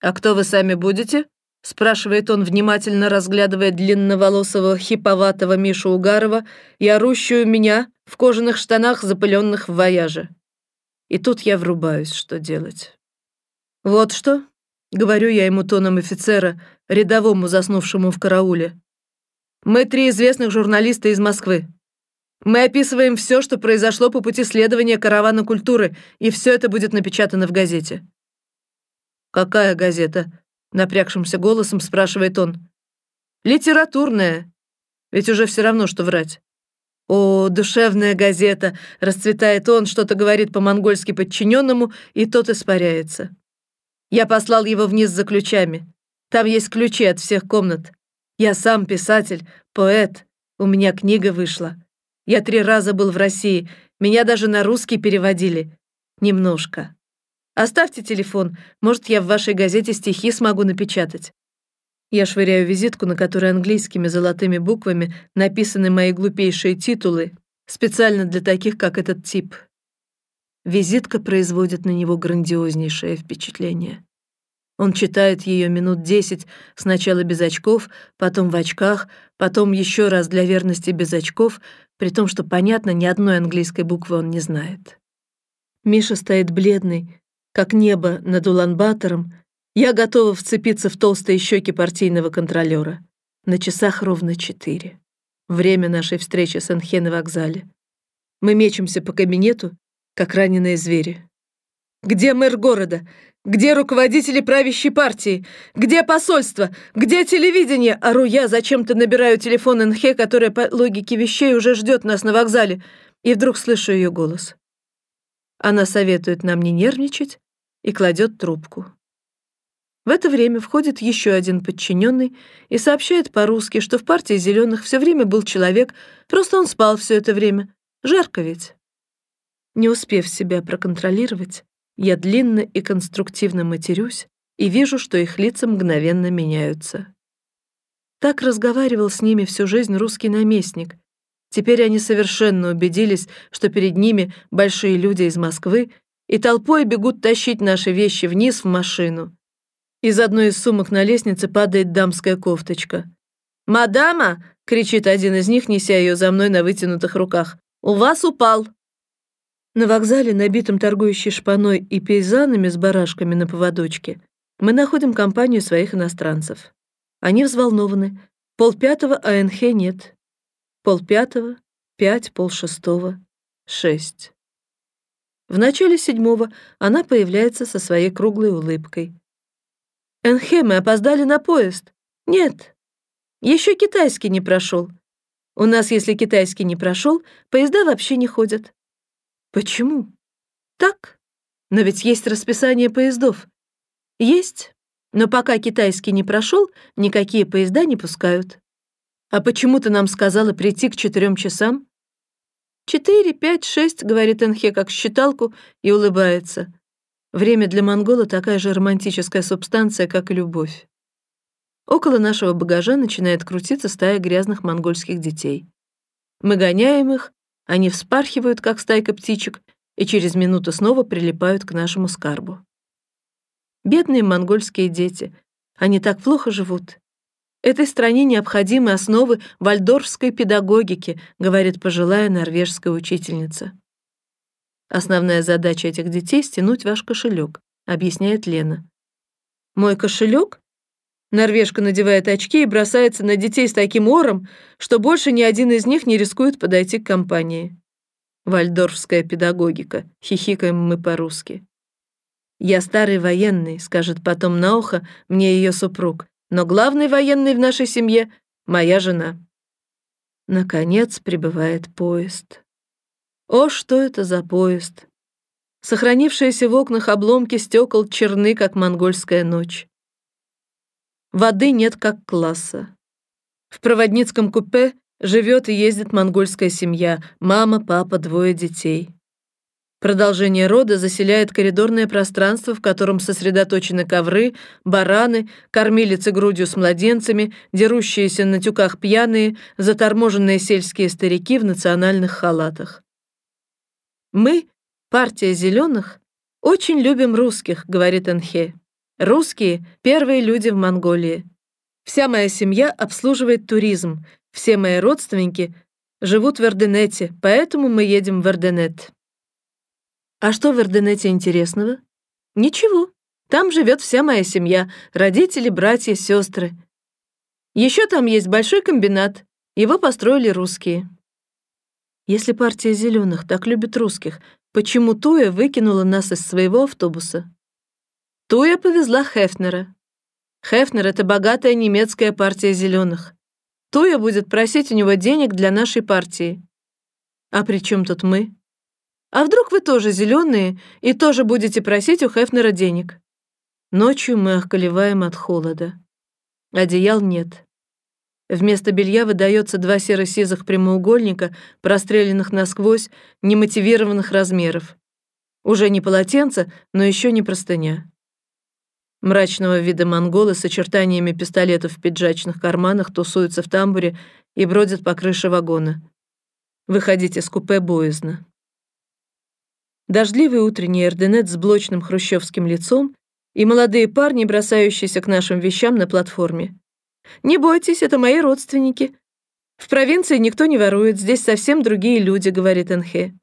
«А кто вы сами будете?» — спрашивает он, внимательно разглядывая длинноволосого хиповатого Мишу Угарова и орущую меня в кожаных штанах, запыленных в вояже. И тут я врубаюсь, что делать. «Вот что», — говорю я ему тоном офицера, рядовому заснувшему в карауле. «Мы три известных журналиста из Москвы. Мы описываем все, что произошло по пути следования каравана культуры, и все это будет напечатано в газете». «Какая газета?» — напрягшимся голосом спрашивает он. «Литературная. Ведь уже все равно, что врать». «О, душевная газета!» — расцветает он, что-то говорит по-монгольски подчиненному, и тот испаряется. Я послал его вниз за ключами. Там есть ключи от всех комнат. Я сам писатель, поэт. У меня книга вышла. Я три раза был в России. Меня даже на русский переводили. Немножко. Оставьте телефон. Может, я в вашей газете стихи смогу напечатать. Я швыряю визитку, на которой английскими золотыми буквами написаны мои глупейшие титулы, специально для таких, как этот тип. Визитка производит на него грандиознейшее впечатление. Он читает ее минут десять, сначала без очков, потом в очках, потом еще раз для верности без очков, при том, что, понятно, ни одной английской буквы он не знает. Миша стоит бледный, как небо над Улан-Батором, я готова вцепиться в толстые щеки партийного контролера. На часах ровно четыре. Время нашей встречи с Энхе на вокзале. Мы мечемся по кабинету, как раненые звери. Где мэр города? Где руководители правящей партии? Где посольство? Где телевидение? Ору я, зачем-то набираю телефон Энхе, которая по логике вещей уже ждет нас на вокзале, и вдруг слышу ее голос. Она советует нам не нервничать и кладет трубку. В это время входит еще один подчиненный и сообщает по-русски, что в партии зеленых все время был человек, просто он спал все это время. Жарко ведь. Не успев себя проконтролировать, я длинно и конструктивно матерюсь и вижу, что их лица мгновенно меняются. Так разговаривал с ними всю жизнь русский наместник. Теперь они совершенно убедились, что перед ними большие люди из Москвы и толпой бегут тащить наши вещи вниз в машину. Из одной из сумок на лестнице падает дамская кофточка. «Мадама!» — кричит один из них, неся ее за мной на вытянутых руках. «У вас упал!» На вокзале, набитом торгующей шпаной и пейзанами с барашками на поводочке, мы находим компанию своих иностранцев. Они взволнованы. Полпятого АНХ нет. Полпятого, пять, полшестого, шесть. В начале седьмого она появляется со своей круглой улыбкой. Энхе, мы опоздали на поезд. Нет, еще китайский не прошел. У нас, если китайский не прошел, поезда вообще не ходят. Почему? Так. Но ведь есть расписание поездов. Есть. Но пока китайский не прошел, никакие поезда не пускают. А почему ты нам сказала прийти к четырем часам? Четыре, пять, шесть, говорит Энхе как считалку и улыбается. Время для монгола такая же романтическая субстанция, как и любовь. Около нашего багажа начинает крутиться стая грязных монгольских детей. Мы гоняем их, они вспархивают, как стайка птичек, и через минуту снова прилипают к нашему скарбу. Бедные монгольские дети, они так плохо живут. Этой стране необходимы основы вальдорфской педагогики, говорит пожилая норвежская учительница. Основная задача этих детей — стянуть ваш кошелек, объясняет Лена. Мой кошелек? Норвежка надевает очки и бросается на детей с таким ором, что больше ни один из них не рискует подойти к компании. Вальдорфская педагогика, хихикаем мы по-русски. «Я старый военный», — скажет потом на ухо мне ее супруг, «но главный военный в нашей семье — моя жена». Наконец прибывает поезд. О, что это за поезд! Сохранившиеся в окнах обломки стекол черны, как монгольская ночь. Воды нет как класса. В проводницком купе живет и ездит монгольская семья, мама, папа, двое детей. Продолжение рода заселяет коридорное пространство, в котором сосредоточены ковры, бараны, кормилицы грудью с младенцами, дерущиеся на тюках пьяные, заторможенные сельские старики в национальных халатах. Мы, партия зеленых, очень любим русских, говорит Энхе. Русские — первые люди в Монголии. Вся моя семья обслуживает туризм, все мои родственники живут в Эрденете, поэтому мы едем в Эрденет. А что в Эрденете интересного? Ничего. Там живет вся моя семья, родители, братья, сестры. Еще там есть большой комбинат. Его построили русские. Если партия зеленых так любит русских, почему Туя выкинула нас из своего автобуса? Туя повезла Хефнера. Хефнер — это богатая немецкая партия зеленых. Туя будет просить у него денег для нашей партии. А при чем тут мы? А вдруг вы тоже зеленые и тоже будете просить у Хефнера денег? Ночью мы охколеваем от холода. Одеял нет. Вместо белья выдается два серо-сизых прямоугольника, простреленных насквозь, немотивированных размеров. Уже не полотенце, но еще не простыня. Мрачного вида монголы с очертаниями пистолетов в пиджачных карманах тусуются в тамбуре и бродят по крыше вагона. Выходить из купе боязно. Дождливый утренний эрденет с блочным хрущевским лицом и молодые парни, бросающиеся к нашим вещам на платформе. «Не бойтесь, это мои родственники. В провинции никто не ворует, здесь совсем другие люди», — говорит Энхе.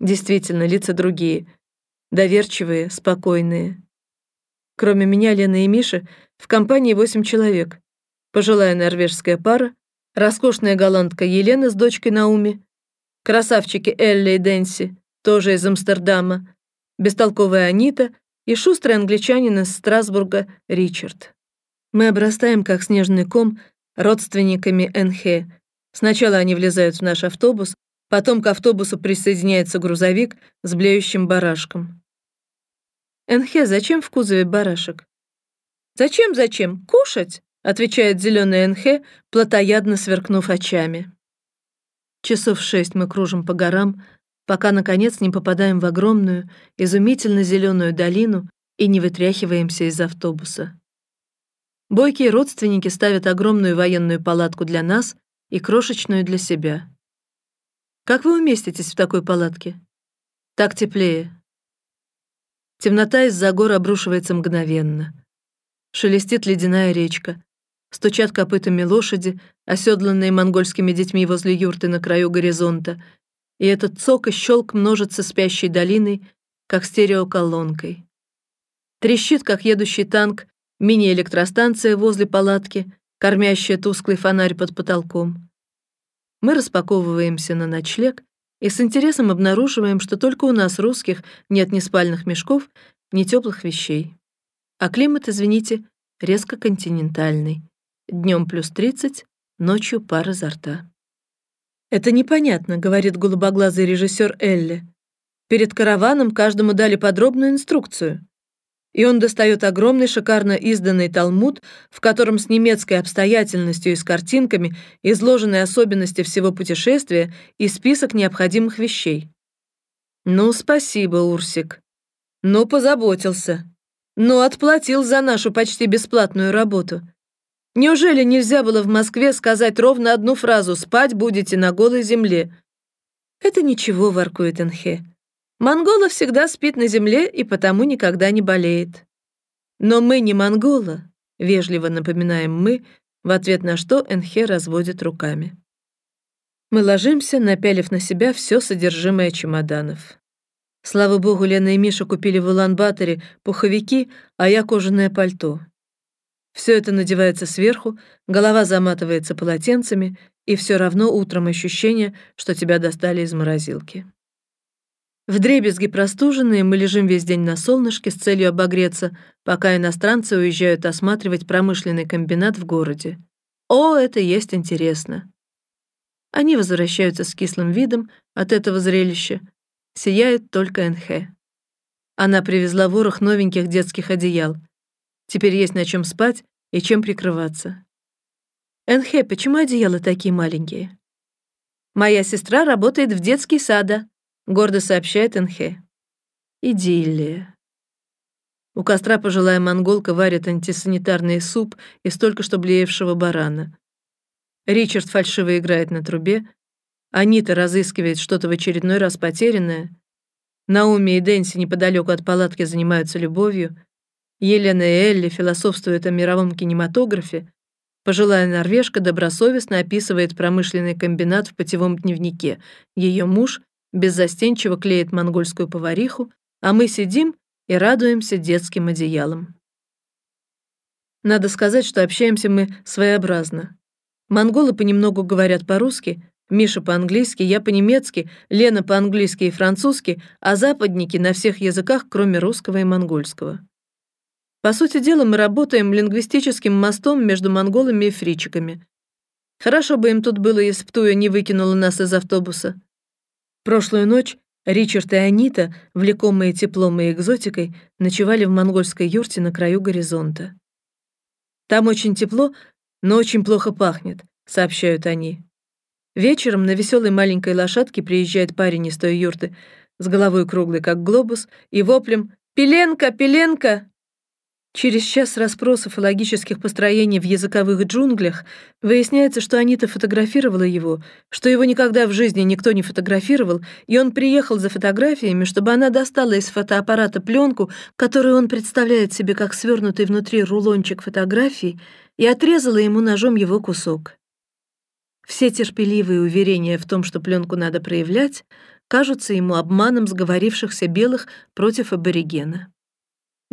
Действительно, лица другие. Доверчивые, спокойные. Кроме меня, Лены и Миши, в компании восемь человек. Пожилая норвежская пара, роскошная голландка Елена с дочкой Науми, красавчики Элли и Дэнси, тоже из Амстердама, бестолковая Анита и шустрый англичанин из Страсбурга Ричард. Мы обрастаем, как снежный ком, родственниками НХ. Сначала они влезают в наш автобус, потом к автобусу присоединяется грузовик с блеющим барашком. «НХ, зачем в кузове барашек?» «Зачем, зачем? Кушать!» отвечает зеленый НХ, плотоядно сверкнув очами. Часов шесть мы кружим по горам, пока, наконец, не попадаем в огромную, изумительно зеленую долину и не вытряхиваемся из автобуса. Бойкие родственники ставят огромную военную палатку для нас и крошечную для себя. Как вы уместитесь в такой палатке? Так теплее. Темнота из-за гор обрушивается мгновенно. Шелестит ледяная речка. Стучат копытами лошади, оседланные монгольскими детьми возле юрты на краю горизонта, и этот цок и щелк множится спящей долиной, как стереоколонкой. Трещит, как едущий танк, мини-электростанция возле палатки, кормящая тусклый фонарь под потолком. Мы распаковываемся на ночлег и с интересом обнаруживаем, что только у нас, русских, нет ни спальных мешков, ни теплых вещей. А климат, извините, резко континентальный. Днем плюс 30, ночью пар изо рта. «Это непонятно», — говорит голубоглазый режиссер Элли. «Перед караваном каждому дали подробную инструкцию и он достает огромный шикарно изданный талмуд, в котором с немецкой обстоятельностью и с картинками изложены особенности всего путешествия и список необходимых вещей. Ну, спасибо, Урсик. Ну, позаботился. Ну, отплатил за нашу почти бесплатную работу. Неужели нельзя было в Москве сказать ровно одну фразу «спать будете на голой земле»? Это ничего, воркует Энхе. Монгола всегда спит на земле и потому никогда не болеет. Но мы не монгола, вежливо напоминаем мы, в ответ на что Энхе разводит руками. Мы ложимся, напялив на себя все содержимое чемоданов. Слава богу, Лена и Миша купили в Улан-Баторе пуховики, а я кожаное пальто. Все это надевается сверху, голова заматывается полотенцами, и все равно утром ощущение, что тебя достали из морозилки. Вдребезги простуженные мы лежим весь день на солнышке с целью обогреться, пока иностранцы уезжают осматривать промышленный комбинат в городе. О, это есть интересно. Они возвращаются с кислым видом от этого зрелища. Сияет только НХ. Она привезла ворох новеньких детских одеял. Теперь есть на чем спать и чем прикрываться. НХ, почему одеяла такие маленькие? Моя сестра работает в детский сада, гордо сообщает Энхе. Идиллия. У костра пожилая монголка варит антисанитарный суп из только что блеевшего барана. Ричард фальшиво играет на трубе, Анита разыскивает что-то в очередной раз потерянное, Науми и Дэнси неподалеку от палатки занимаются любовью, Елена и Элли философствуют о мировом кинематографе, пожилая норвежка добросовестно описывает промышленный комбинат в путевом дневнике, ее муж беззастенчиво клеит монгольскую повариху, а мы сидим и радуемся детским одеялам. Надо сказать, что общаемся мы своеобразно. Монголы понемногу говорят по-русски, Миша по-английски, я по-немецки, Лена по-английски и французски, а западники на всех языках, кроме русского и монгольского. По сути дела, мы работаем лингвистическим мостом между монголами и фричиками. Хорошо бы им тут было, если б Птуя не выкинула нас из автобуса. Прошлую ночь Ричард и Анита, влекомые теплом и экзотикой, ночевали в монгольской юрте на краю горизонта. «Там очень тепло, но очень плохо пахнет», — сообщают они. Вечером на веселой маленькой лошадке приезжает парень из той юрты с головой круглой, как глобус, и воплем «Пеленка! Пеленка!» Через час расспросов и логических построений в языковых джунглях выясняется, что Анита фотографировала его, что его никогда в жизни никто не фотографировал, и он приехал за фотографиями, чтобы она достала из фотоаппарата пленку, которую он представляет себе как свернутый внутри рулончик фотографий, и отрезала ему ножом его кусок. Все терпеливые уверения в том, что пленку надо проявлять, кажутся ему обманом сговорившихся белых против аборигена.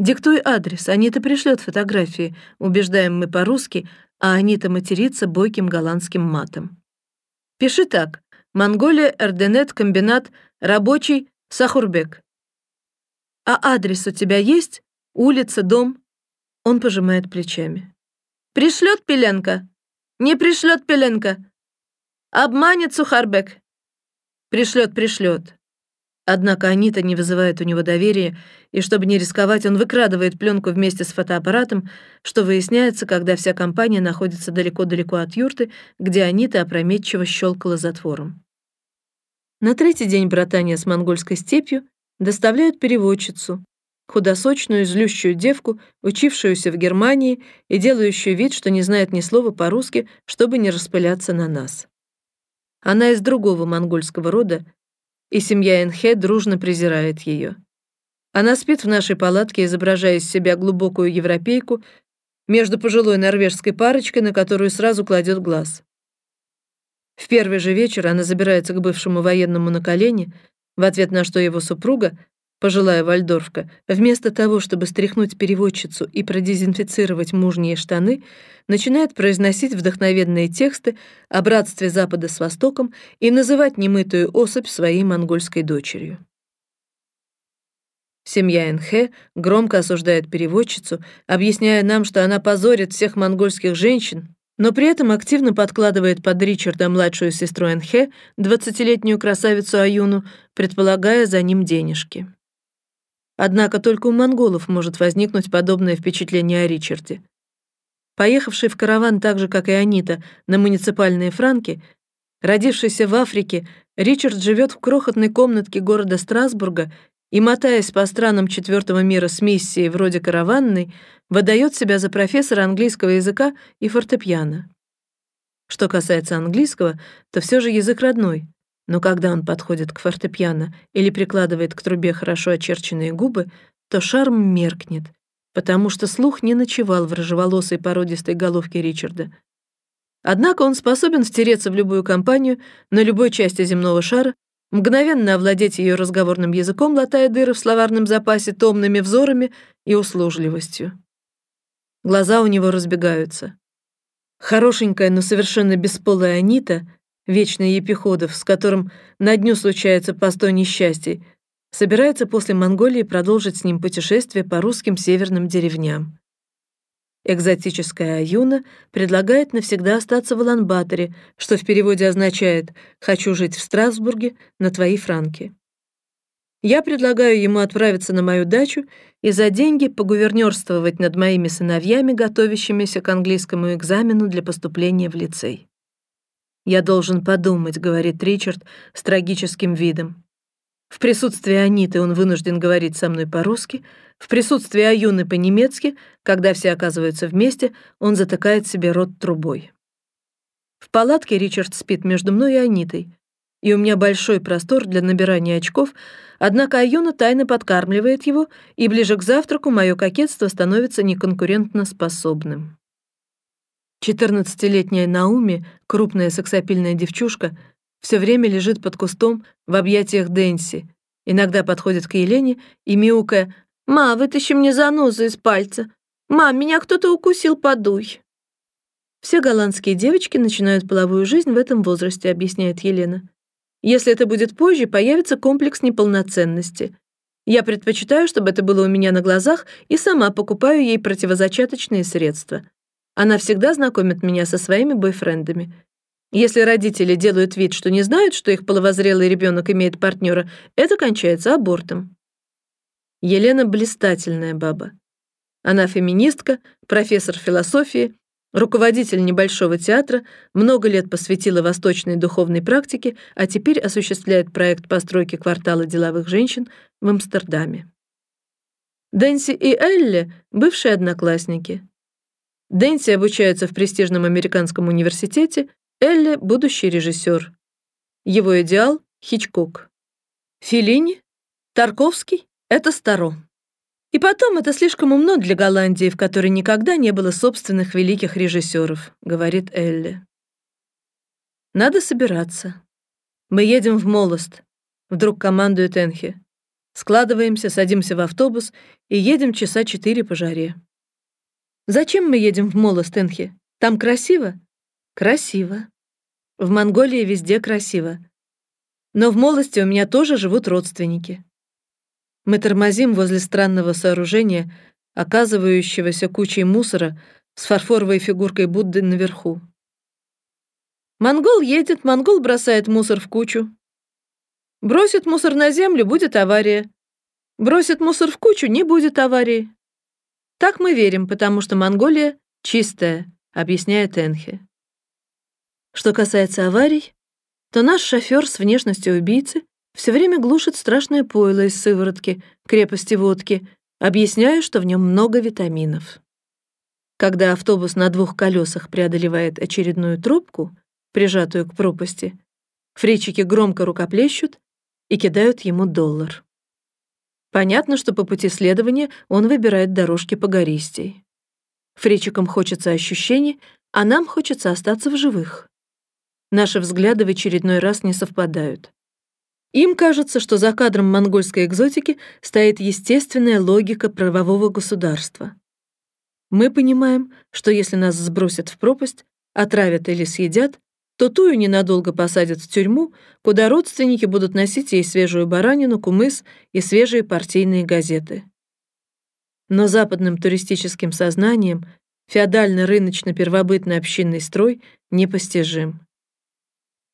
«Диктуй адрес, Анита пришлет фотографии», убеждаем мы по-русски, а Анита матерится бойким голландским матом. «Пиши так. Монголия, Эрденет, комбинат, рабочий, Сахурбек». «А адрес у тебя есть? Улица, дом?» Он пожимает плечами. «Пришлет Пеленка? Не пришлет Пеленка. Обманет Сухарбек. Пришлет, пришлет. Однако Анита не вызывает у него доверия, и чтобы не рисковать, он выкрадывает пленку вместе с фотоаппаратом, что выясняется, когда вся компания находится далеко-далеко от юрты, где Анита опрометчиво щелкала затвором. На третий день братания с монгольской степью доставляют переводчицу, худосочную, злющую девку, учившуюся в Германии и делающую вид, что не знает ни слова по-русски, чтобы не распыляться на нас. Она из другого монгольского рода, и семья Энхе дружно презирает ее. Она спит в нашей палатке, изображая из себя глубокую европейку между пожилой норвежской парочкой, на которую сразу кладет глаз. В первый же вечер она забирается к бывшему военному на колени, в ответ на что его супруга, пожилая вальдорфка, вместо того, чтобы стряхнуть переводчицу и продезинфицировать мужние штаны, начинает произносить вдохновенные тексты о братстве Запада с Востоком и называть немытую особь своей монгольской дочерью. Семья НХ громко осуждает переводчицу, объясняя нам, что она позорит всех монгольских женщин, но при этом активно подкладывает под Ричарда младшую сестру НХ, двадцатилетнюю красавицу Аюну, предполагая за ним денежки. Однако только у монголов может возникнуть подобное впечатление о Ричарде. Поехавший в караван так же, как и Анита, на муниципальные франки, родившийся в Африке, Ричард живет в крохотной комнатке города Страсбурга и, мотаясь по странам четвертого мира с миссией вроде караванной, выдает себя за профессора английского языка и фортепиано. Что касается английского, то все же язык родной — но когда он подходит к фортепиано или прикладывает к трубе хорошо очерченные губы, то шарм меркнет, потому что слух не ночевал в рыжеволосой породистой головке Ричарда. Однако он способен стереться в любую компанию, на любой части земного шара, мгновенно овладеть ее разговорным языком, латая дыры в словарном запасе томными взорами и услужливостью. Глаза у него разбегаются. Хорошенькая, но совершенно бесполая Анита — вечный Епиходов, с которым на дню случается постой несчастий, собирается после Монголии продолжить с ним путешествие по русским северным деревням. Экзотическая Аюна предлагает навсегда остаться в Улан-Баторе, что в переводе означает «хочу жить в Страсбурге на твои франки». Я предлагаю ему отправиться на мою дачу и за деньги погувернерствовать над моими сыновьями, готовящимися к английскому экзамену для поступления в лицей. «Я должен подумать», — говорит Ричард с трагическим видом. В присутствии Аниты он вынужден говорить со мной по-русски, в присутствии Аюны по-немецки, когда все оказываются вместе, он затыкает себе рот трубой. В палатке Ричард спит между мной и Анитой, и у меня большой простор для набирания очков, однако Аюна тайно подкармливает его, и ближе к завтраку мое кокетство становится неконкурентно способным. Четырнадцатилетняя Науми, крупная сексапильная девчушка, все время лежит под кустом в объятиях Дэнси. Иногда подходит к Елене и мяукая «Ма, вытащи мне занозу из пальца! Ма, меня кто-то укусил, подуй!» Все голландские девочки начинают половую жизнь в этом возрасте, объясняет Елена. Если это будет позже, появится комплекс неполноценности. Я предпочитаю, чтобы это было у меня на глазах, и сама покупаю ей противозачаточные средства. Она всегда знакомит меня со своими бойфрендами. Если родители делают вид, что не знают, что их половозрелый ребенок имеет партнера, это кончается абортом. Елена блистательная баба. Она феминистка, профессор философии, руководитель небольшого театра, много лет посвятила восточной духовной практике, а теперь осуществляет проект постройки квартала деловых женщин в Амстердаме. Дэнси и Элли — бывшие одноклассники. Дэнси обучается в престижном американском университете, Элли — будущий режиссер. Его идеал — Хичкок. Филини, Тарковский — это Старо. И потом, это слишком умно для Голландии, в которой никогда не было собственных великих режиссеров, говорит Элли. Надо собираться. Мы едем в Молост. Вдруг командует Энхи. Складываемся, садимся в автобус и едем часа четыре по жаре. Зачем мы едем в Молост, Энхи? Там красиво? Красиво. В Монголии везде красиво. Но в Молости у меня тоже живут родственники. Мы тормозим возле странного сооружения, оказывающегося кучей мусора с фарфоровой фигуркой Будды наверху. Монгол едет, монгол бросает мусор в кучу. Бросит мусор на землю, будет авария. Бросит мусор в кучу, не будет аварии. Так мы верим, потому что Монголия чистая, объясняет Энхе. Что касается аварий, то наш шофер с внешностью убийцы все время глушит страшное пойло из сыворотки, крепости водки, объясняя, что в нем много витаминов. Когда автобус на двух колесах преодолевает очередную трубку, прижатую к пропасти, фричики громко рукоплещут и кидают ему доллар. Понятно, что по пути следования он выбирает дорожки погористей. Фричикам хочется ощущений, а нам хочется остаться в живых. Наши взгляды в очередной раз не совпадают. Им кажется, что за кадром монгольской экзотики стоит естественная логика правового государства. Мы понимаем, что если нас сбросят в пропасть, отравят или съедят, то тую ненадолго посадят в тюрьму, куда родственники будут носить ей свежую баранину, кумыс и свежие партийные газеты. Но западным туристическим сознанием феодально-рыночно-первобытный общинный строй непостижим.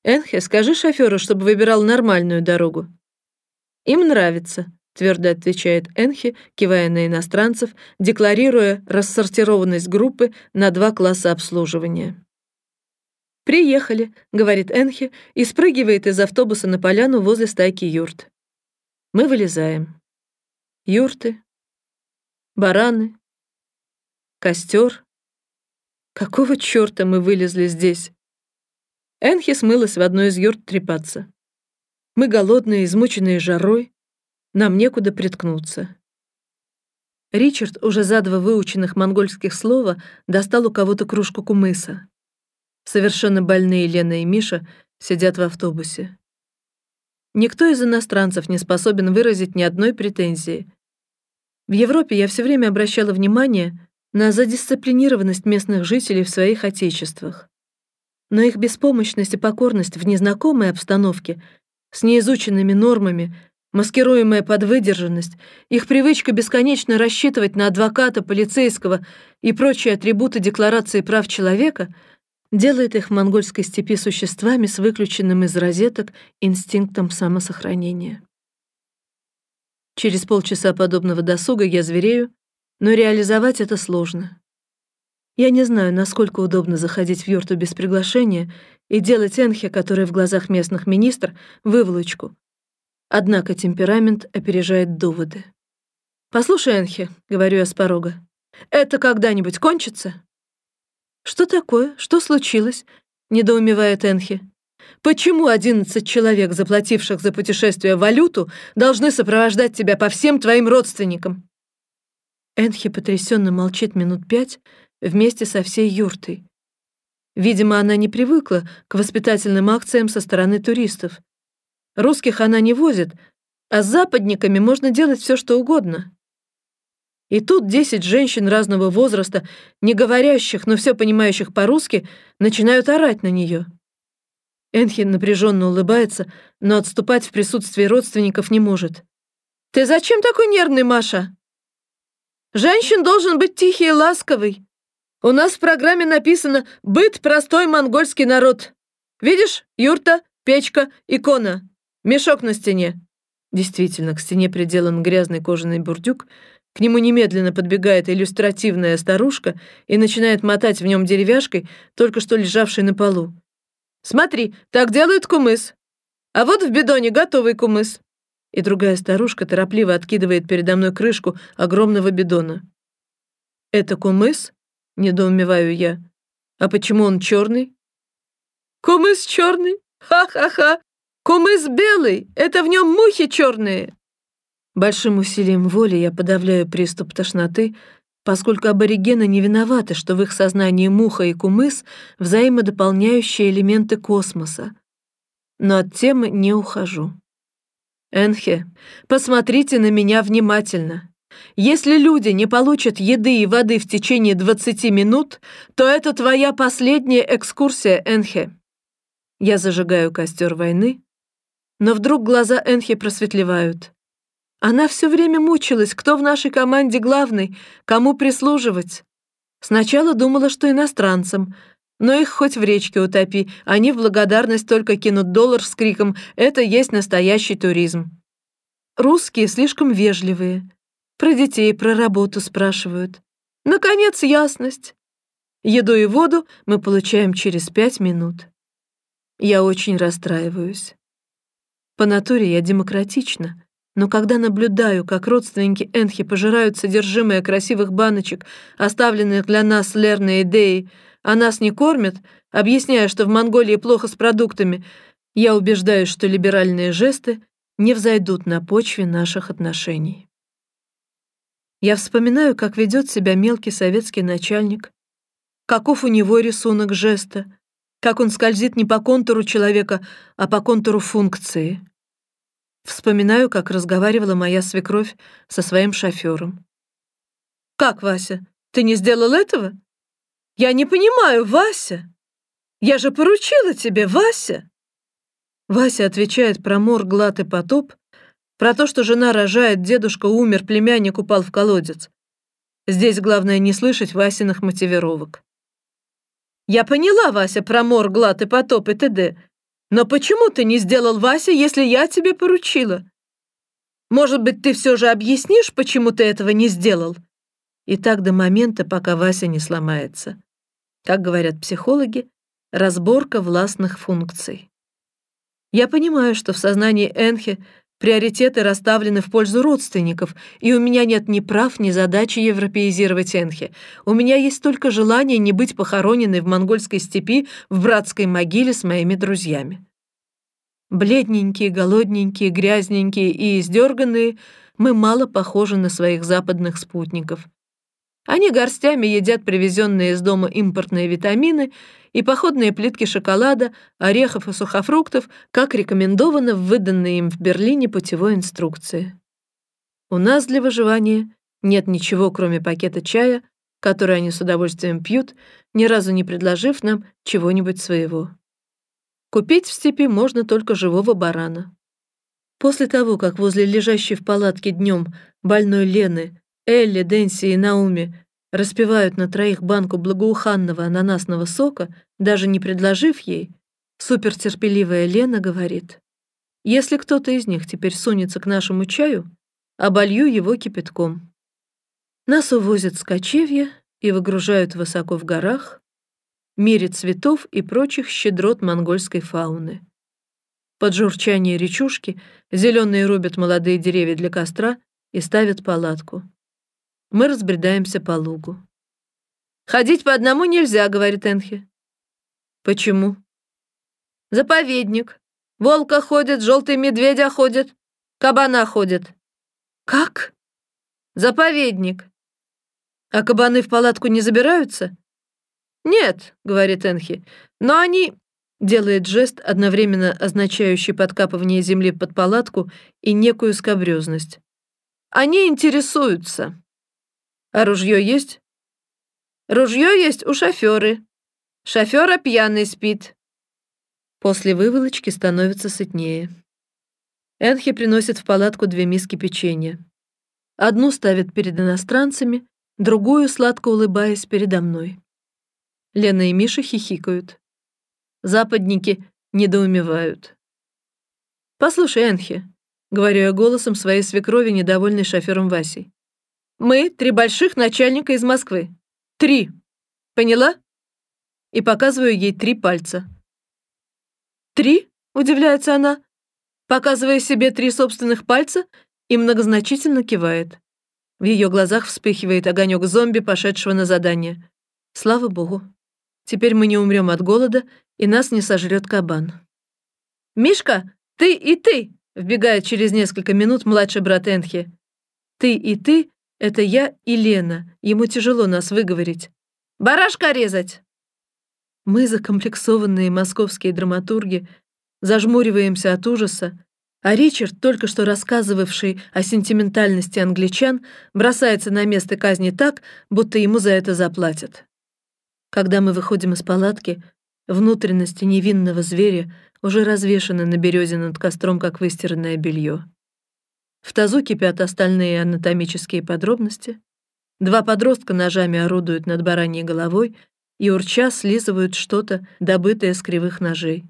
Энхе, скажи шоферу, чтобы выбирал нормальную дорогу. Им нравится, твердо отвечает Энхи, кивая на иностранцев, декларируя рассортированность группы на два класса обслуживания. «Приехали», — говорит Энхи и спрыгивает из автобуса на поляну возле стайки юрт. Мы вылезаем. Юрты, бараны, костер. Какого черта мы вылезли здесь? Энхи смылась в одну из юрт трепаться. Мы голодные, измученные жарой, нам некуда приткнуться. Ричард, уже за два выученных монгольских слова, достал у кого-то кружку кумыса. Совершенно больные Лена и Миша сидят в автобусе. Никто из иностранцев не способен выразить ни одной претензии. В Европе я все время обращала внимание на задисциплинированность местных жителей в своих отечествах но их беспомощность и покорность в незнакомой обстановке, с неизученными нормами, маскируемая под выдержанность, их привычка бесконечно рассчитывать на адвоката, полицейского и прочие атрибуты Декларации прав человека делает их в монгольской степи существами с выключенным из розеток инстинктом самосохранения. Через полчаса подобного досуга я зверею, но реализовать это сложно. Я не знаю, насколько удобно заходить в юрту без приглашения и делать энхе, который в глазах местных министр, выволочку. Однако темперамент опережает доводы. «Послушай, Энхе», — говорю я с порога, — «это когда-нибудь кончится?» «Что такое? Что случилось?» — недоумевает Энхе. «Почему одиннадцать человек, заплативших за путешествие валюту, должны сопровождать тебя по всем твоим родственникам?» Энхи потрясенно молчит минут пять, вместе со всей юртой. Видимо, она не привыкла к воспитательным акциям со стороны туристов. Русских она не возит, а с западниками можно делать все, что угодно. И тут десять женщин разного возраста, не говорящих, но все понимающих по-русски, начинают орать на нее. Энхин напряженно улыбается, но отступать в присутствии родственников не может. «Ты зачем такой нервный, Маша? Женщин должен быть тихий и ласковый. У нас в программе написано «Быт простой монгольский народ». Видишь, юрта, печка, икона, мешок на стене». Действительно, к стене приделан грязный кожаный бурдюк, к нему немедленно подбегает иллюстративная старушка и начинает мотать в нем деревяшкой, только что лежавшей на полу. «Смотри, так делают кумыс. А вот в бидоне готовый кумыс». И другая старушка торопливо откидывает передо мной крышку огромного бидона. «Это кумыс?» — недоумеваю я. «А почему он черный?» «Кумыс черный? Ха-ха-ха! Кумыс белый! Это в нем мухи черные!» Большим усилием воли я подавляю приступ тошноты, поскольку аборигены не виноваты, что в их сознании муха и кумыс — взаимодополняющие элементы космоса. Но от темы не ухожу. Энхе, посмотрите на меня внимательно. Если люди не получат еды и воды в течение 20 минут, то это твоя последняя экскурсия, Энхе. Я зажигаю костер войны, но вдруг глаза Энхи просветлевают. Она все время мучилась, кто в нашей команде главный, кому прислуживать. Сначала думала, что иностранцам, но их хоть в речке утопи, они в благодарность только кинут доллар с криком «Это есть настоящий туризм». Русские слишком вежливые. Про детей, про работу спрашивают. Наконец, ясность. Еду и воду мы получаем через пять минут. Я очень расстраиваюсь. По натуре я демократична, но когда наблюдаю, как родственники Энхи пожирают содержимое красивых баночек, оставленных для нас Лерной идеей, а нас не кормят, объясняя, что в Монголии плохо с продуктами, я убеждаюсь, что либеральные жесты не взойдут на почве наших отношений. Я вспоминаю, как ведет себя мелкий советский начальник, каков у него рисунок жеста, как он скользит не по контуру человека, а по контуру функции. Вспоминаю, как разговаривала моя свекровь со своим шофером. «Как, Вася, ты не сделал этого? Я не понимаю, Вася! Я же поручила тебе, Вася!» Вася отвечает про мор, глад и потоп, про то, что жена рожает, дедушка умер, племянник упал в колодец. Здесь главное не слышать Васиных мотивировок. «Я поняла, Вася, про мор, глад и потоп и т.д. Но почему ты не сделал, Вася, если я тебе поручила? Может быть, ты все же объяснишь, почему ты этого не сделал? И так до момента, пока Вася не сломается. Как говорят психологи, разборка властных функций. Я понимаю, что в сознании Энхе приоритеты расставлены в пользу родственников, и у меня нет ни прав, ни задачи европеизировать Энхе. У меня есть только желание не быть похороненной в монгольской степи в братской могиле с моими друзьями. Бледненькие, голодненькие, грязненькие и издерганные, мы мало похожи на своих западных спутников. Они горстями едят привезенные из дома импортные витамины и походные плитки шоколада, орехов и сухофруктов, как рекомендовано в выданной им в Берлине путевой инструкции. У нас для выживания нет ничего, кроме пакета чая, который они с удовольствием пьют, ни разу не предложив нам чего-нибудь своего. Купить в степи можно только живого барана. После того, как возле лежащей в палатке днем больной Лены Элли, Дэнси и Науми распивают на троих банку благоуханного ананасного сока, даже не предложив ей, супертерпеливая Лена говорит, «Если кто-то из них теперь сунется к нашему чаю, оболью его кипятком». Нас увозят с кочевья и выгружают высоко в горах, мире цветов и прочих щедрот монгольской фауны. Под журчание речушки зеленые рубят молодые деревья для костра и ставят палатку. Мы разбредаемся по лугу. «Ходить по одному нельзя», — говорит Энхи. «Почему?» «Заповедник. Волка ходит, желтые медведя ходят, кабана ходят». «Как?» «Заповедник». «А кабаны в палатку не забираются?» «Нет», — говорит Энхи, — «но они...» делает жест, одновременно означающий подкапывание земли под палатку и некую скобрёзность. «Они интересуются». А ружье есть? Ружье есть у шофёры. Шофёра пьяный спит. После выволочки становится сытнее. Энхи приносит в палатку две миски печенья. Одну ставит перед иностранцами, другую, сладко улыбаясь, передо мной. Лена и Миша хихикают. Западники недоумевают. «Послушай, Энхи», — говорю я голосом своей свекрови, недовольной шофером Васей. «Мы три больших начальника из Москвы. Три. Поняла?» И показываю ей три пальца. «Три?» — удивляется она, показывая себе три собственных пальца и многозначительно кивает. В ее глазах вспыхивает огонек зомби, пошедшего на задание. Слава богу. Теперь мы не умрем от голода, и нас не сожрет кабан. «Мишка, ты и ты!» — вбегает через несколько минут младший брат Энхи. «Ты и ты» — это я и Лена. Ему тяжело нас выговорить. «Барашка резать!» Мы, закомплексованные московские драматурги, зажмуриваемся от ужаса, а Ричард, только что рассказывавший о сентиментальности англичан, бросается на место казни так, будто ему за это заплатят. Когда мы выходим из палатки, внутренности невинного зверя уже развешаны на березе над костром, как выстиранное белье. В тазу кипят остальные анатомические подробности. Два подростка ножами орудуют над бараньей головой, и урча слизывают что-то, добытое с кривых ножей.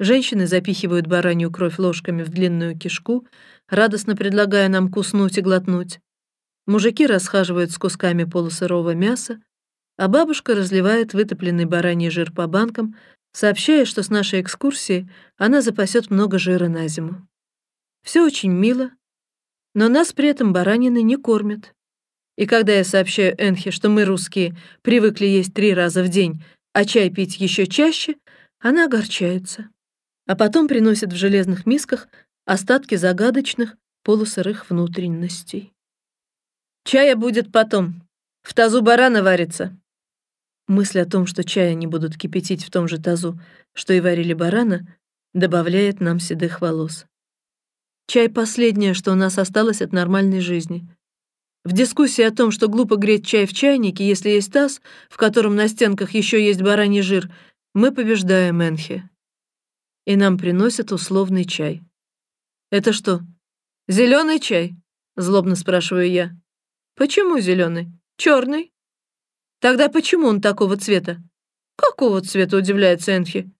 Женщины запихивают баранью кровь ложками в длинную кишку, радостно предлагая нам куснуть и глотнуть. Мужики расхаживают с кусками полусырого мяса, а бабушка разливает вытопленный бараний жир по банкам, сообщая, что с нашей экскурсии она запасет много жира на зиму. Все очень мило, но нас при этом баранины не кормят. И когда я сообщаю Энхе, что мы, русские, привыкли есть три раза в день, а чай пить еще чаще, она огорчается. А потом приносит в железных мисках остатки загадочных полусырых внутренностей. «Чая будет потом. В тазу барана варится». Мысль о том, что чая не будут кипятить в том же тазу, что и варили барана, добавляет нам седых волос. Чай — последнее, что у нас осталось от нормальной жизни — в дискуссии о том, что глупо греть чай в чайнике, если есть таз, в котором на стенках еще есть бараний жир, мы побеждаем Энхи. И нам приносят условный чай. «Это что, зеленый чай?» — злобно спрашиваю я. «Почему зеленый? Черный?» «Тогда почему он такого цвета?» «Какого цвета?» — удивляется Энхи.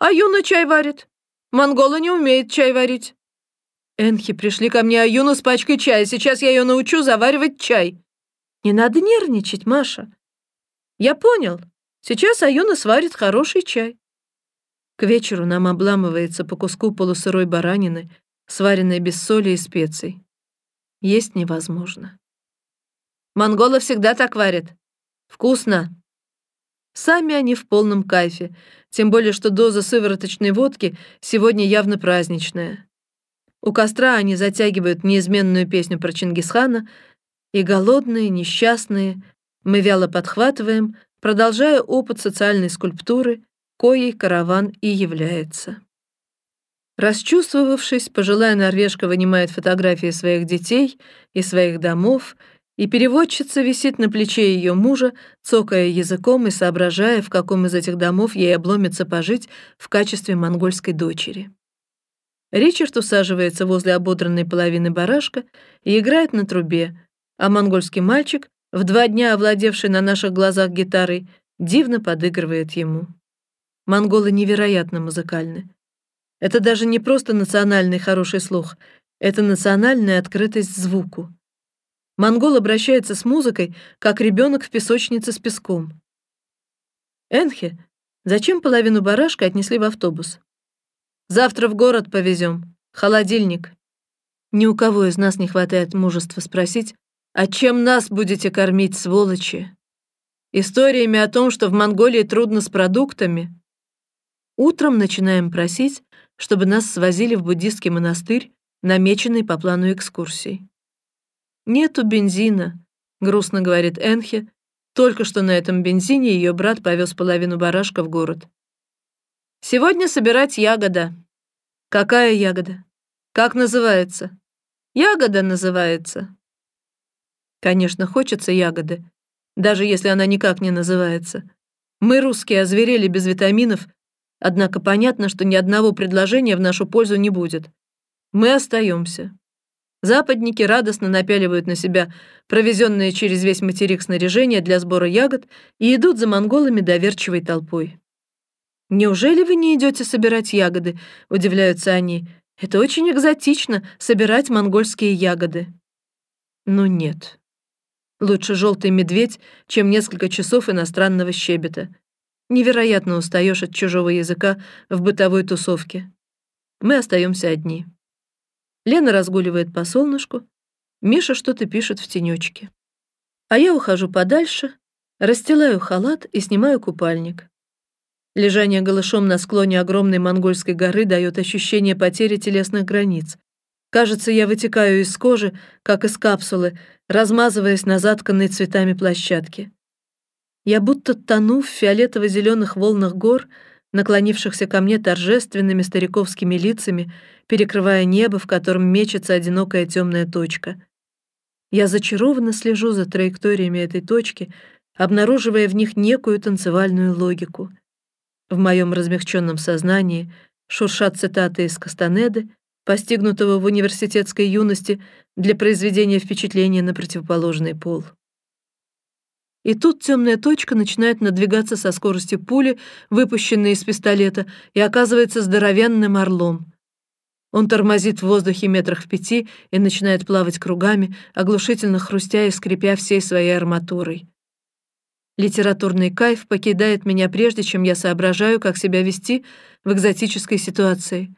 «А Юна чай варит. Монгола не умеет чай варить». Энхи пришли ко мне Аюну с пачкой чая. Сейчас я ее научу заваривать чай. Не надо нервничать, Маша. Я понял. Сейчас Аюна сварит хороший чай. К вечеру нам обламывается по куску полусырой баранины, сваренной без соли и специй. Есть невозможно. Монголы всегда так варят. Вкусно. Сами они в полном кайфе, тем более что доза сывороточной водки сегодня явно праздничная. У костра они затягивают неизменную песню про Чингисхана, и голодные, несчастные, мы вяло подхватываем, продолжая опыт социальной скульптуры, коей караван и является. Расчувствовавшись, пожилая норвежка вынимает фотографии своих детей и своих домов, и переводчица висит на плече ее мужа, цокая языком и соображая, в каком из этих домов ей обломится пожить в качестве монгольской дочери. Ричард усаживается возле ободранной половины барашка и играет на трубе, а монгольский мальчик, в два дня овладевший на наших глазах гитарой, дивно подыгрывает ему. Монголы невероятно музыкальны. Это даже не просто национальный хороший слух, это национальная открытость звуку. Монгол обращается с музыкой, как ребенок в песочнице с песком. Энхе, зачем половину барашка отнесли в автобус? Завтра в город повезем. Холодильник. Ни у кого из нас не хватает мужества спросить, а чем нас будете кормить, сволочи? Историями о том, что в Монголии трудно с продуктами. Утром начинаем просить, чтобы нас свозили в буддийский монастырь, намеченный по плану экскурсий. «Нету бензина», — грустно говорит Энхе. Только что на этом бензине ее брат повез половину барашка в город. Сегодня собирать ягода. Какая ягода? Как называется? Ягода называется. Конечно, хочется ягоды, даже если она никак не называется. Мы, русские, озверели без витаминов, однако понятно, что ни одного предложения в нашу пользу не будет. Мы остаемся. Западники радостно напяливают на себя провезенные через весь материк снаряжение для сбора ягод и идут за монголами доверчивой толпой. «Неужели вы не идете собирать ягоды?» — удивляются они. «Это очень экзотично — собирать монгольские ягоды». Ну нет. Лучше желтый медведь, чем несколько часов иностранного щебета. Невероятно устаешь от чужого языка в бытовой тусовке. Мы остаемся одни. Лена разгуливает по солнышку, Миша что-то пишет в тенечке. А я ухожу подальше, расстилаю халат и снимаю купальник. Лежание голышом на склоне огромной монгольской горы дает ощущение потери телесных границ. Кажется, я вытекаю из кожи, как из капсулы, размазываясь на затканной цветами площадке. Я будто тону в фиолетово-зеленых волнах гор, наклонившихся ко мне торжественными стариковскими лицами, перекрывая небо, в котором мечется одинокая темная точка. Я зачарованно слежу за траекториями этой точки, обнаруживая в них некую танцевальную логику. В моем размягченном сознании шуршат цитаты из Кастанеды, постигнутого в университетской юности для произведения впечатления на противоположный пол. И тут темная точка начинает надвигаться со скоростью пули, выпущенной из пистолета, и оказывается здоровенным орлом. Он тормозит в воздухе метрах в пяти и начинает плавать кругами, оглушительно хрустя и скрипя всей своей арматурой. Литературный кайф покидает меня прежде, чем я соображаю, как себя вести в экзотической ситуации.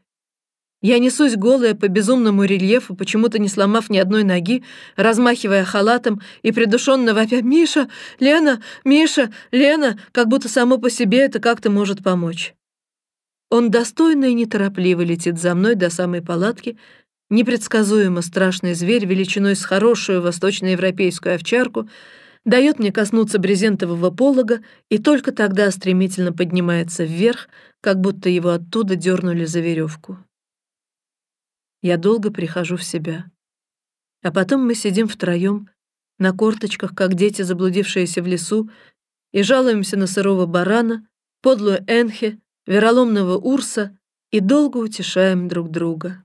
Я несусь голая по безумному рельефу, почему-то не сломав ни одной ноги, размахивая халатом и придушенно вопя «Миша! Лена! Миша! Лена!», как будто само по себе это как-то может помочь. Он достойно и неторопливо летит за мной до самой палатки, непредсказуемо страшный зверь величиной с хорошую восточноевропейскую овчарку дает мне коснуться брезентового полога и только тогда стремительно поднимается вверх, как будто его оттуда дернули за веревку. Я долго прихожу в себя. А потом мы сидим втроем на корточках, как дети, заблудившиеся в лесу, и жалуемся на сырого барана, подлую Энхе, вероломного Урса и долго утешаем друг друга.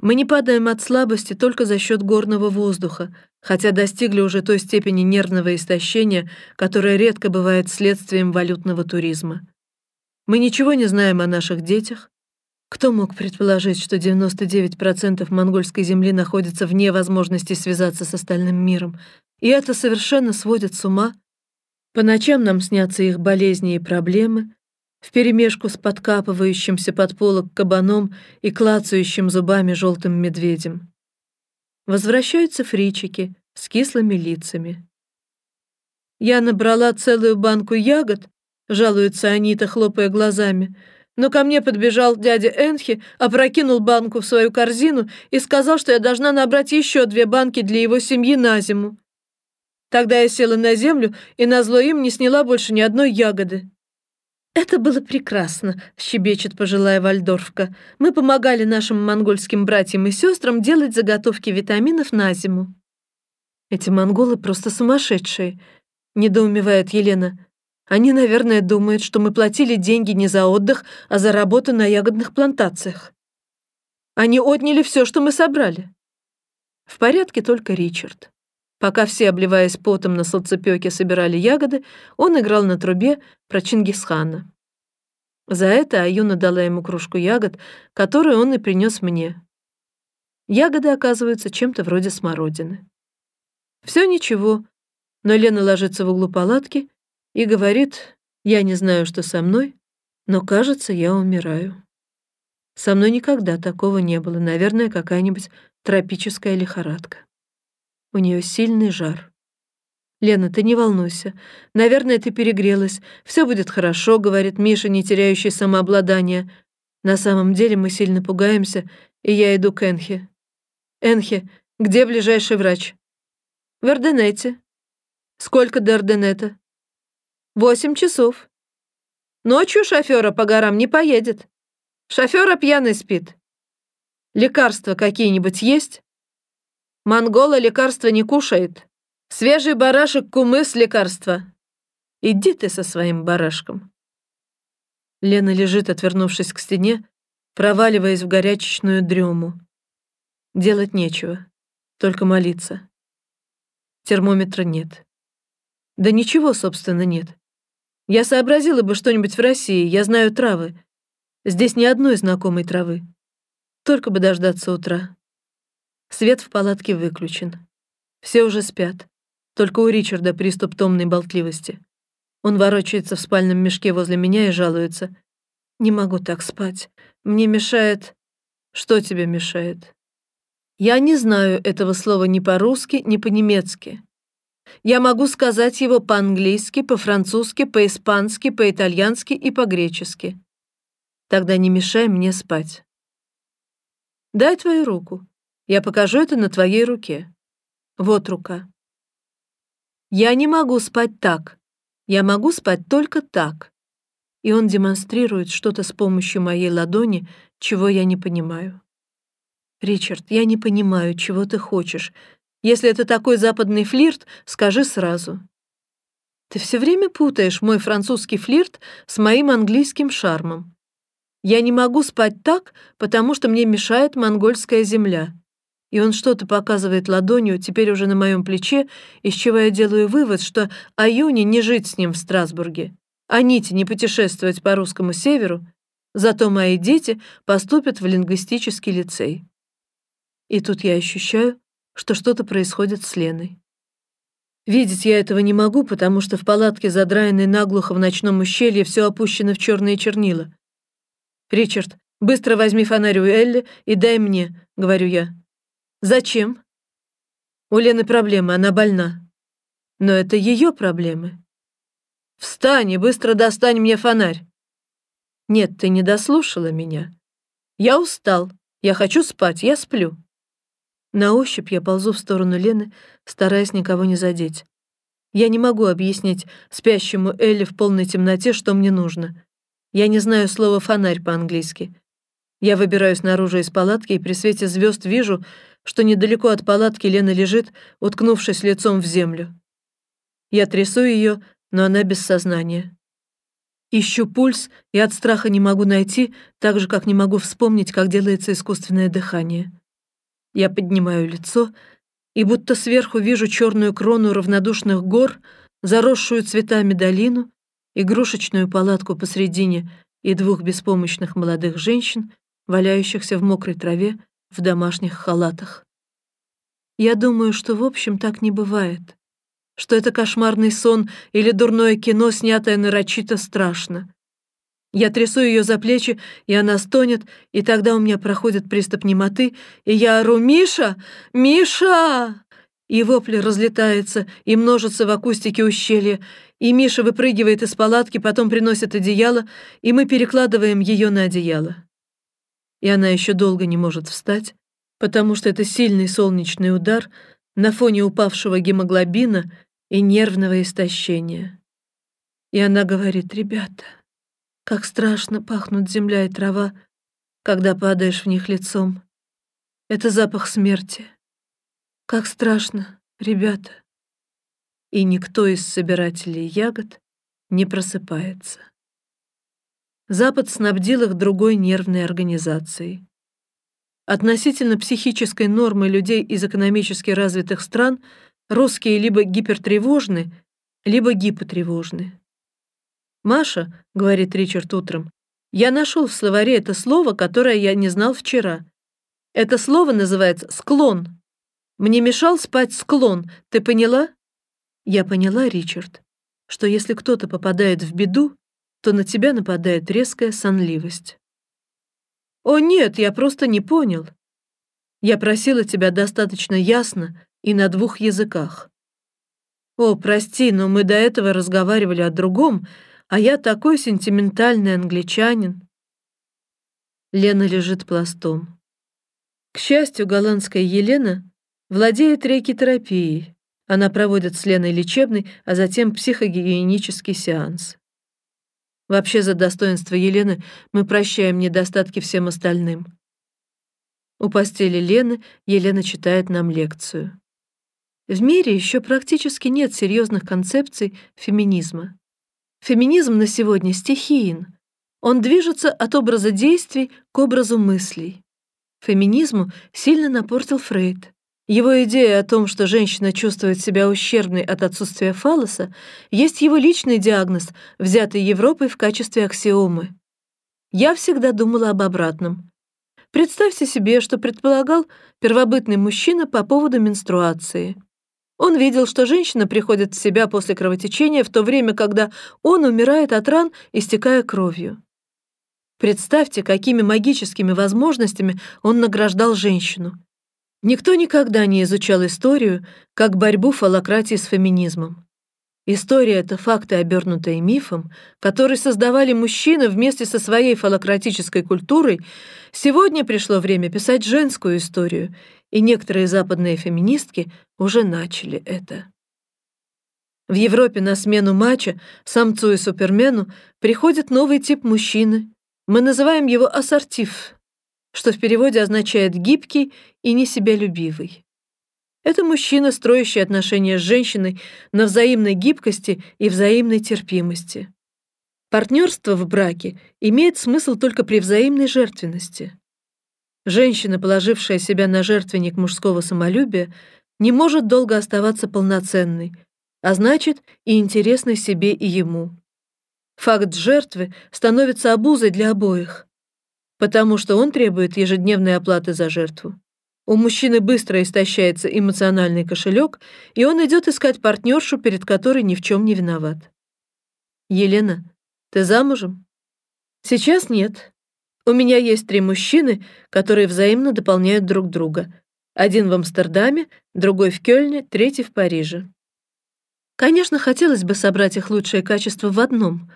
Мы не падаем от слабости только за счет горного воздуха, хотя достигли уже той степени нервного истощения, которая редко бывает следствием валютного туризма. Мы ничего не знаем о наших детях, кто мог предположить, что 99% монгольской земли находится вне возможности связаться с остальным миром, и это совершенно сводит с ума? По ночам нам снятся их болезни и проблемы, вперемешку с подкапывающимся под полок кабаном и клацающим зубами желтым медведем. Возвращаются фричики с кислыми лицами. «Я набрала целую банку ягод», — жалуется Анита, хлопая глазами, — но ко мне подбежал дядя Энхи, опрокинул банку в свою корзину и сказал, что я должна набрать еще две банки для его семьи на зиму. Тогда я села на землю и назло им не сняла больше ни одной ягоды. «Это было прекрасно», — щебечет пожилая вальдорфка. «Мы помогали нашим монгольским братьям и сестрам делать заготовки витаминов на зиму». «Эти монголы просто сумасшедшие», — недоумевает Елена. Они, наверное, думают, что мы платили деньги не за отдых, а за работу на ягодных плантациях. Они отняли все, что мы собрали. В порядке только Ричард. Пока все, обливаясь потом на солнцепёке, собирали ягоды, он играл на трубе про Чингисхана. За это Аюна дала ему кружку ягод, которую он и принес мне. Ягоды оказываются чем-то вроде смородины. Все ничего, но Лена ложится в углу палатки и говорит, я не знаю, что со мной, но, кажется, я умираю. Со мной никогда такого не было, наверное, какая-нибудь тропическая лихорадка. У нее сильный жар. «Лена, ты не волнуйся. Наверное, ты перегрелась. Все будет хорошо», — говорит Миша, не теряющий самообладания. На самом деле мы сильно пугаемся, и я иду к Энхе. «Энхе, где ближайший врач?» «В Эрденете». «Сколько до Эрденета?» Восемь часов. Ночью шофера по горам не поедет. Шофера пьяный спит. Лекарства какие-нибудь есть? Монгола лекарства не кушает. Свежий барашек кумыс лекарства. Иди ты со своим барашком. Лена лежит, отвернувшись к стене, проваливаясь в горячечную дрему. Делать нечего, только молиться. Термометра нет. Да ничего, собственно, нет. Я сообразила бы что-нибудь в России, я знаю травы. Здесь ни одной знакомой травы. Только бы дождаться утра. Свет в палатке выключен. Все уже спят. Только у Ричарда приступ томной болтливости. Он ворочается в спальном мешке возле меня и жалуется. «Не могу так спать. Мне мешает...» «Что тебе мешает?» «Я не знаю этого слова ни по-русски, ни по-немецки. Я могу сказать его по-английски, по-французски, по-испански, по-итальянски и по-гречески. Тогда не мешай мне спать. Дай твою руку. Я покажу это на твоей руке. Вот рука. Я не могу спать так. Я могу спать только так. И он демонстрирует что-то с помощью моей ладони, чего я не понимаю. Ричард, я не понимаю, чего ты хочешь. Если это такой западный флирт, скажи сразу. Ты все время путаешь мой французский флирт с моим английским шармом. Я не могу спать так, потому что мне мешает монгольская земля. И он что-то показывает ладонью, теперь уже на моем плече, из чего я делаю вывод, что Аюне не жить с ним в Страсбурге, а Ните не путешествовать по русскому северу, зато мои дети поступят в лингвистический лицей. И тут я ощущаю, что что-то происходит с Леной. Видеть я этого не могу, потому что в палатке, задраенной наглухо в ночном ущелье, все опущено в черные чернила. «Ричард, быстро возьми фонарь у Элли и дай мне», — говорю я. «Зачем?» «У Лены проблемы, она больна». «Но это ее проблемы». «Встань и быстро достань мне фонарь». «Нет, ты не дослушала меня. Я устал, я хочу спать, я сплю». На ощупь я ползу в сторону Лены, стараясь никого не задеть. Я не могу объяснить спящему Элли в полной темноте, что мне нужно. Я не знаю слова «фонарь» по-английски. Я выбираюсь наружу из палатки и при свете звезд вижу, что недалеко от палатки Лена лежит, уткнувшись лицом в землю. Я трясу ее, но она без сознания. Ищу пульс и от страха не могу найти, так же, как не могу вспомнить, как делается искусственное дыхание. Я поднимаю лицо и будто сверху вижу черную крону равнодушных гор, заросшую цветами долину, игрушечную палатку посредине и двух беспомощных молодых женщин, валяющихся в мокрой траве в домашних халатах. Я думаю, что в общем так не бывает, что это кошмарный сон или дурное кино, снятое нарочито страшно. Я трясу ее за плечи, и она стонет, и тогда у меня проходит приступ немоты, и я ору «Миша! Миша!» И вопли разлетаются и множатся в акустике ущелья, и Миша выпрыгивает из палатки, потом приносит одеяло, и мы перекладываем ее на одеяло. И она еще долго не может встать, потому что это сильный солнечный удар на фоне упавшего гемоглобина и нервного истощения. И она говорит, «Ребята, как страшно пахнут земля и трава, когда падаешь в них лицом. Это запах смерти. Как страшно, ребята. И никто из собирателей ягод не просыпается. Запад снабдил их другой нервной организацией. Относительно психической нормы людей из экономически развитых стран русские либо гипертревожны, либо гипотревожны. «Маша», — говорит Ричард утром, — «я нашел в словаре это слово, которое я не знал вчера. Это слово называется «склон». Мне мешал спать склон, ты поняла?» Я поняла, Ричард, что если кто-то попадает в беду, то на тебя нападает резкая сонливость. «О нет, я просто не понял. Я просила тебя достаточно ясно и на двух языках. О, прости, но мы до этого разговаривали о другом, а я такой сентиментальный англичанин. Лена лежит пластом. К счастью, голландская Елена владеет рейки-терапией. Она проводит с Леной лечебный, а затем психогигиенический сеанс. Вообще за достоинство Елены мы прощаем недостатки всем остальным. У постели Лены Елена читает нам лекцию. В мире еще практически нет серьезных концепций феминизма. Феминизм на сегодня стихиен. Он движется от образа действий к образу мыслей. Феминизму сильно напортил Фрейд. Его идея о том, что женщина чувствует себя ущербной от отсутствия фалоса, есть его личный диагноз, взятый Европой в качестве аксиомы. Я всегда думала об обратном. Представьте себе, что предполагал первобытный мужчина по поводу менструации. Он видел, что женщина приходит в себя после кровотечения в то время, когда он умирает от ран, истекая кровью. Представьте, какими магическими возможностями он награждал женщину. Никто никогда не изучал историю как борьбу фалократии с феминизмом. История — это факты, обернутые мифом, который создавали мужчины вместе со своей фалократической культурой. Сегодня пришло время писать женскую историю, и некоторые западные феминистки уже начали это. В Европе на смену мачо, самцу и супермену приходит новый тип мужчины. Мы называем его ассортив, что в переводе означает «гибкий» и «несебялюбивый». Это мужчина, строящий отношения с женщиной на взаимной гибкости и взаимной терпимости. Партнерство в браке имеет смысл только при взаимной жертвенности. Женщина, положившая себя на жертвенник мужского самолюбия, не может долго оставаться полноценной, а значит и интересной себе и ему. Факт жертвы становится обузой для обоих потому что он требует ежедневной оплаты за жертву. У мужчины быстро истощается эмоциональный кошелек, и он идет искать партнершу, перед которой ни в чем не виноват. Елена, ты замужем? Сейчас нет. У меня есть три мужчины, которые взаимно дополняют друг друга. Один в Амстердаме, другой в Кёльне, третий в Париже. Конечно, хотелось бы собрать их лучшие качества в одном,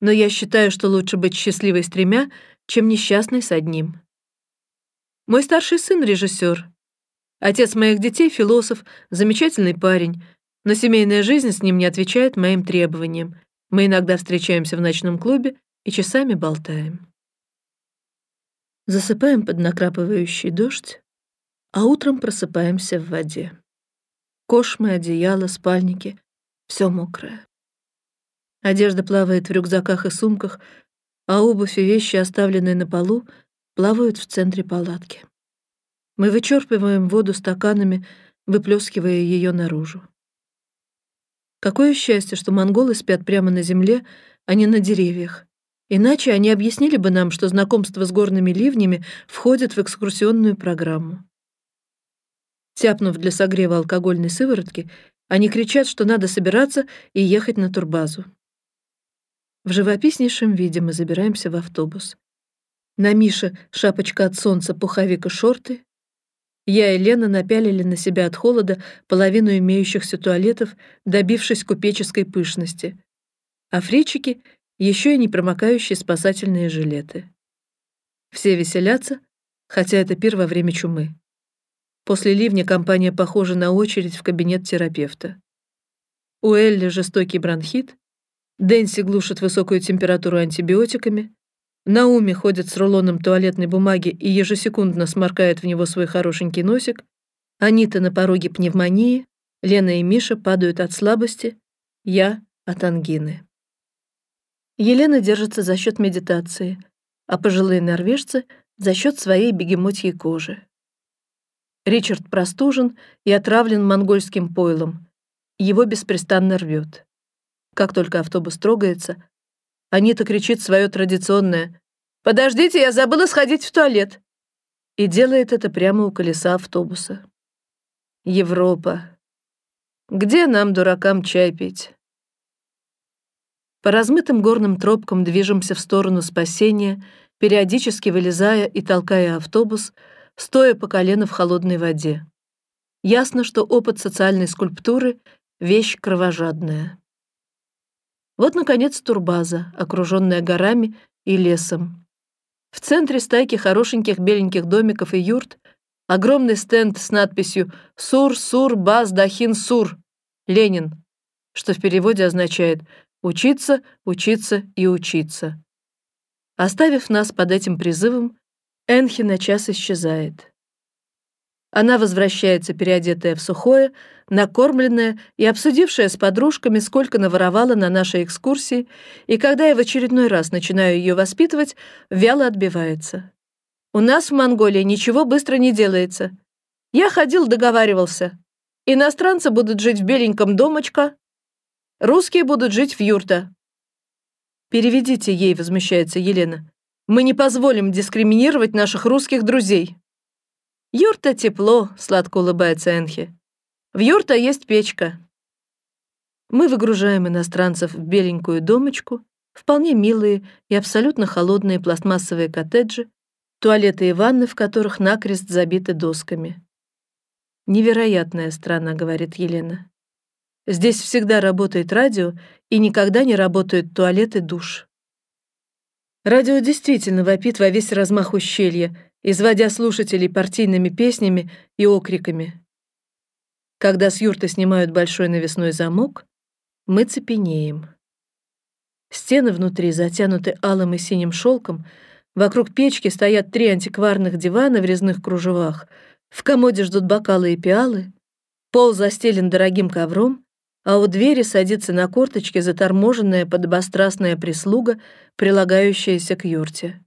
но я считаю, что лучше быть счастливой с тремя, чем несчастный с одним. Мой старший сын — режиссер. Отец моих детей — философ, замечательный парень, но семейная жизнь с ним не отвечает моим требованиям. Мы иногда встречаемся в ночном клубе и часами болтаем. Засыпаем под накрапывающий дождь, а утром просыпаемся в воде. Кошмы, одеяло, спальники — все мокрое. Одежда плавает в рюкзаках и сумках — а обувь и вещи, оставленные на полу, плавают в центре палатки. Мы вычерпываем воду стаканами, выплескивая ее наружу. Какое счастье, что монголы спят прямо на земле, а не на деревьях. Иначе они объяснили бы нам, что знакомство с горными ливнями входит в экскурсионную программу. Тяпнув для согрева алкогольной сыворотки, они кричат, что надо собираться и ехать на турбазу. В живописнейшем виде мы забираемся в автобус. На Мише шапочка от солнца, пуховик и шорты. Я и Лена напялили на себя от холода половину имеющихся туалетов, добившись купеческой пышности. А фричики — еще и непромокающие спасательные жилеты. Все веселятся, хотя это пир во время чумы. После ливня компания похожа на очередь в кабинет терапевта. У Элли жестокий бронхит, Дэнси глушит высокую температуру антибиотиками. Науми ходит с рулоном туалетной бумаги и ежесекундно сморкает в него свой хорошенький носик. Анита на пороге пневмонии. Лена и Миша падают от слабости. Я — от ангины. Елена держится за счет медитации, а пожилые норвежцы — за счет своей бегемотьей кожи. Ричард простужен и отравлен монгольским пойлом. Его беспрестанно рвет. Как только автобус трогается, Анита кричит свое традиционное «Подождите, я забыла сходить в туалет!» и делает это прямо у колеса автобуса. Европа. Где нам, дуракам, чай пить? По размытым горным тропкам движемся в сторону спасения, периодически вылезая и толкая автобус, стоя по колено в холодной воде. Ясно, что опыт социальной скульптуры — вещь кровожадная. Вот, наконец, турбаза, окруженная горами и лесом. В центре стайки хорошеньких беленьких домиков и юрт огромный стенд с надписью «Сур, Сур, Баз, Дахин, Сур» Ленин, что в переводе означает «учиться, учиться и учиться». Оставив нас под этим призывом, Энхи на час исчезает. Она возвращается, переодетая в сухое, накормленная и обсудившая с подружками, сколько наворовала на нашей экскурсии, и когда я в очередной раз начинаю ее воспитывать, вяло отбивается. «У нас в Монголии ничего быстро не делается. Я ходил, договаривался. Иностранцы будут жить в беленьком домочка, русские будут жить в юрта. Переведите ей, возмущается Елена. Мы не позволим дискриминировать наших русских друзей. Юрта тепло, сладко улыбается Энхи. В юрта есть печка. Мы выгружаем иностранцев в беленькую домочку, вполне милые и абсолютно холодные пластмассовые коттеджи, туалеты и ванны, в которых накрест забиты досками. Невероятная страна, говорит Елена. Здесь всегда работает радио, и никогда не работают туалет и душ. Радио действительно вопит во весь размах ущелья, изводя слушателей партийными песнями и окриками. Когда с юрты снимают большой навесной замок, мы цепенеем. Стены внутри затянуты алым и синим шелком, вокруг печки стоят три антикварных дивана в резных кружевах — в комоде ждут бокалы и пиалы, пол застелен дорогим ковром, а у двери садится на корточки заторможенная подобострастная прислуга, прилагающаяся к юрте.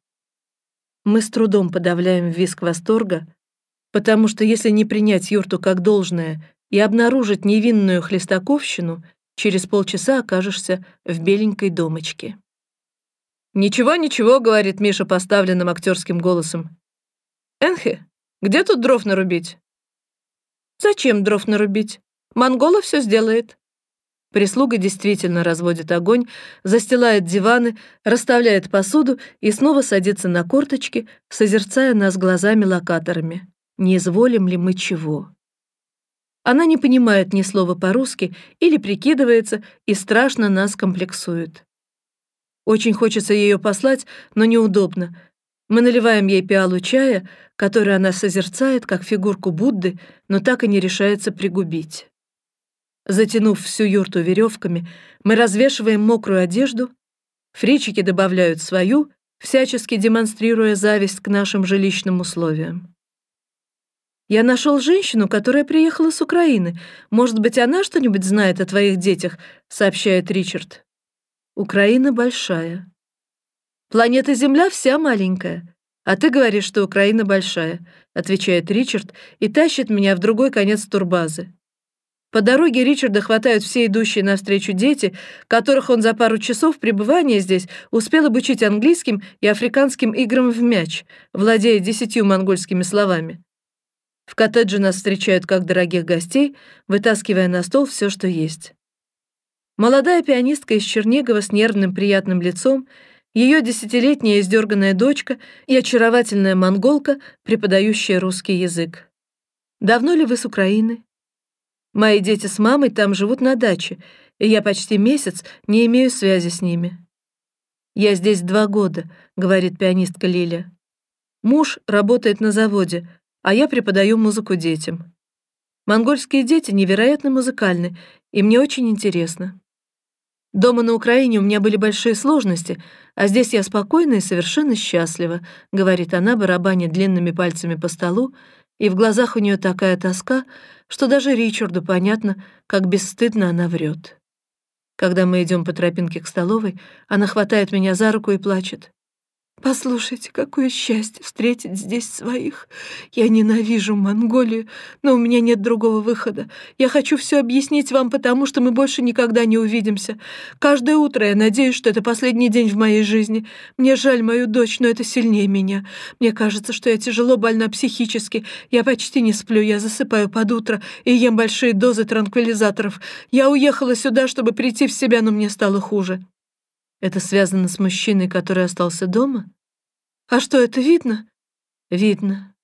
Мы с трудом подавляем виск восторга, потому что если не принять юрту как должное и обнаружить невинную хлестаковщину, через полчаса окажешься в беленькой домочке. «Ничего, ничего», — говорит Миша поставленным актерским голосом. «Энхе, где тут дров нарубить?» «Зачем дров нарубить? Монгола все сделает». Прислуга действительно разводит огонь, застилает диваны, расставляет посуду и снова садится на корточки, созерцая нас глазами-локаторами. Не изволим ли мы чего? Она не понимает ни слова по-русски или прикидывается и страшно нас комплексует. Очень хочется ее послать, но неудобно. Мы наливаем ей пиалу чая, который она созерцает как фигурку Будды, но так и не решается пригубить. Затянув всю юрту веревками, мы развешиваем мокрую одежду, фричики добавляют свою, всячески демонстрируя зависть к нашим жилищным условиям. «Я нашел женщину, которая приехала с Украины. Может быть, она что-нибудь знает о твоих детях?» — сообщает Ричард. «Украина большая. Планета Земля вся маленькая. А ты говоришь, что Украина большая, отвечает Ричард и тащит меня в другой конец турбазы. По дороге Ричарда хватают все идущие навстречу дети, которых он за пару часов пребывания здесь успел обучить английским и африканским играм в мяч, владея десятью монгольскими словами. В коттедже нас встречают как дорогих гостей, вытаскивая на стол все, что есть. Молодая пианистка из Чернигова с нервным приятным лицом ее десятилетняя издерганная дочка и очаровательная монголка, преподающая русский язык. Давно ли вы с Украины? Мои дети с мамой там живут на даче, и я почти месяц не имею связи с ними. Я здесь два года, говорит пианистка Лиля. Муж работает на заводе, а я преподаю музыку детям. Монгольские дети невероятно музыкальны, и мне очень интересно. Дома на Украине у меня были большие сложности, а здесь я спокойна и совершенно счастлива», — говорит она, барабаня длинными пальцами по столу, и в глазах у нее такая тоска, что даже Ричарду понятно, как бесстыдно она врет. Когда мы идем по тропинке к столовой, она хватает меня за руку и плачет. Послушайте, какое счастье встретить здесь своих. Я ненавижу Монголию, но у меня нет другого выхода. Я хочу все объяснить вам, потому что мы больше никогда не увидимся. Каждое утро я надеюсь, что это последний день в моей жизни. Мне жаль мою дочь, но это сильнее меня. Мне кажется, что я тяжело больна психически. Я почти не сплю, я засыпаю под утро и ем большие дозы транквилизаторов. Я уехала сюда, чтобы прийти в себя, но мне стало хуже. Это связано с мужчиной, который остался дома? А что, это видно? Видно.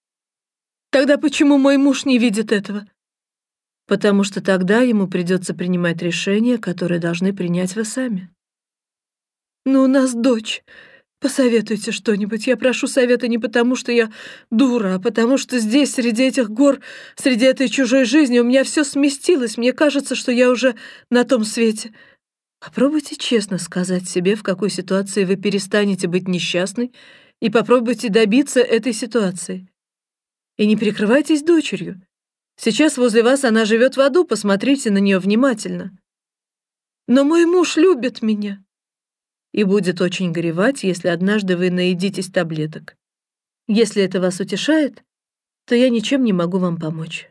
Тогда почему мой муж не видит этого? Потому что тогда ему придется принимать решения, которые должны принять вы сами. Но у нас дочь. Посоветуйте что-нибудь. Я прошу совета не потому, что я дура, а потому что здесь, среди этих гор, среди этой чужой жизни, у меня все сместилось. Мне кажется, что я уже на том свете. Попробуйте честно сказать себе, в какой ситуации вы перестанете быть несчастной, и попробуйте добиться этой ситуации. И не прикрывайтесь дочерью. Сейчас возле вас она живет в аду, посмотрите на нее внимательно. Но мой муж любит меня. И будет очень горевать, если однажды вы наедитесь таблеток. Если это вас утешает, то я ничем не могу вам помочь.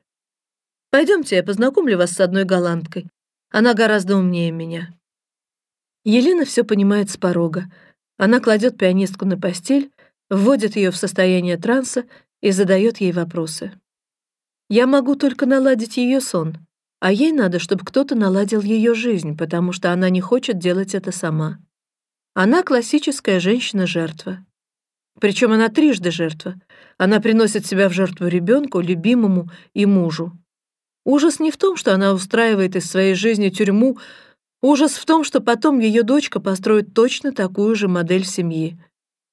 Пойдемте, я познакомлю вас с одной голландкой. Она гораздо умнее меня». Елена все понимает с порога. Она кладет пианистку на постель, вводит ее в состояние транса и задает ей вопросы. Я могу только наладить ее сон, а ей надо, чтобы кто-то наладил ее жизнь, потому что она не хочет делать это сама. Она классическая женщина-жертва. Причем она трижды жертва. Она приносит себя в жертву ребенку, любимому и мужу. Ужас не в том, что она устраивает из своей жизни тюрьму, ужас в том, что потом ее дочка построит точно такую же модель семьи.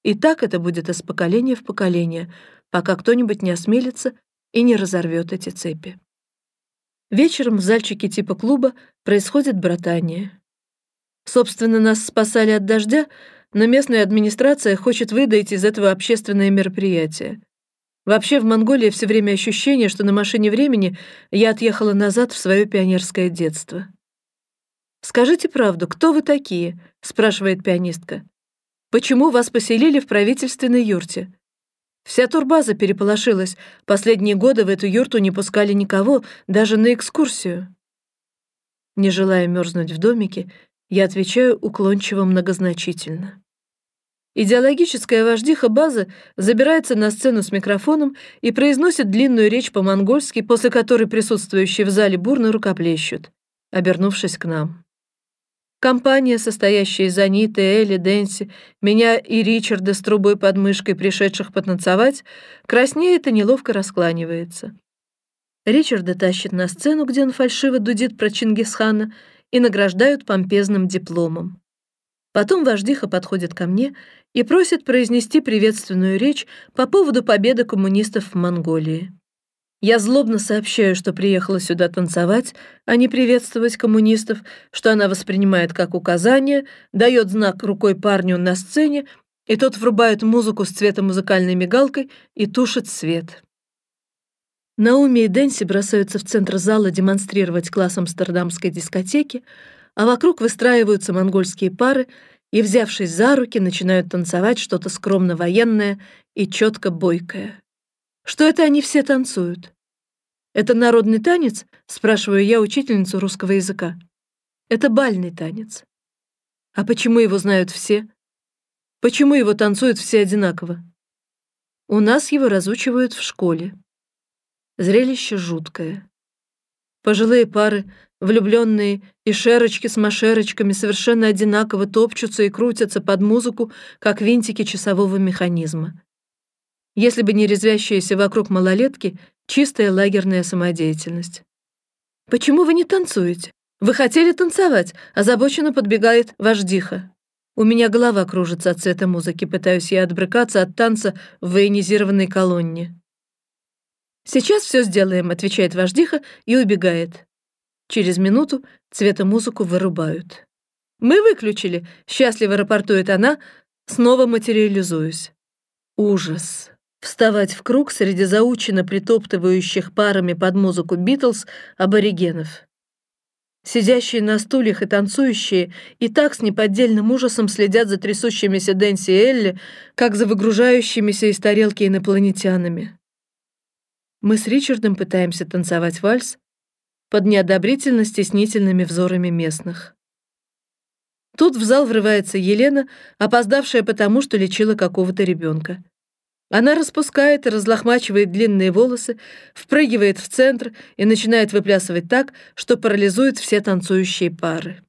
И так это будет из поколения в поколение, пока кто-нибудь не осмелится и не разорвет эти цепи. Вечером в зальчике типа клуба происходит братание. Собственно, нас спасали от дождя, но местная администрация хочет выдать из этого общественное мероприятие. Вообще в Монголии все время ощущение, что на машине времени я отъехала назад в свое пионерское детство. «Скажите правду, кто вы такие?» — спрашивает пианистка. «Почему вас поселили в правительственной юрте? Вся турбаза переполошилась. Последние годы в эту юрту не пускали никого, даже на экскурсию». Не желая мерзнуть в домике, я отвечаю уклончиво многозначительно. Идеологическая вождиха базы забирается на сцену с микрофоном и произносит длинную речь по-монгольски, после которой присутствующие в зале бурно рукоплещут, обернувшись к нам. Компания, состоящая из Аниты, Элли, Дэнси, меня и Ричарда с трубой под мышкой, пришедших потанцевать, краснеет и неловко раскланивается. Ричарда тащит на сцену, где он фальшиво дудит про Чингисхана, и награждают помпезным дипломом. Потом вождиха подходит ко мне и просит произнести приветственную речь по поводу победы коммунистов в Монголии. Я злобно сообщаю, что приехала сюда танцевать, а не приветствовать коммунистов, что она воспринимает как указание, дает знак рукой парню на сцене, и тот врубает музыку с цветомузыкальной мигалкой и тушит свет. Науми и Дэнси бросаются в центр зала демонстрировать класс амстердамской дискотеки, а вокруг выстраиваются монгольские пары и, взявшись за руки, начинают танцевать что-то скромно военное и четко бойкое. Что это они все танцуют? Это народный танец? Спрашиваю я учительницу русского языка. Это бальный танец. А почему его знают все? Почему его танцуют все одинаково? У нас его разучивают в школе. Зрелище жуткое. Пожилые пары, влюбленные и шерочки с машерочками совершенно одинаково топчутся и крутятся под музыку, как винтики часового механизма. Если бы не резвящиеся вокруг малолетки, чистая лагерная самодеятельность. «Почему вы не танцуете? Вы хотели танцевать?» озабоченно подбегает вождиха. У меня голова кружится от цвета музыки, пытаюсь я отбрыкаться от танца в военизированной колонне. «Сейчас все сделаем», — отвечает вождиха и убегает. Через минуту цветомузыку вырубают. «Мы выключили», — счастливо рапортует она, снова материализуюсь. Ужас. Вставать в круг среди заученно притоптывающих парами под музыку Битлз аборигенов. Сидящие на стульях и танцующие и так с неподдельным ужасом следят за трясущимися Дэнси и Элли, как за выгружающимися из тарелки инопланетянами. Мы с Ричардом пытаемся танцевать вальс под неодобрительно-стеснительными взорами местных. Тут в зал врывается Елена, опоздавшая потому, что лечила какого-то ребенка. Она распускает и разлохмачивает длинные волосы, впрыгивает в центр и начинает выплясывать так, что парализует все танцующие пары.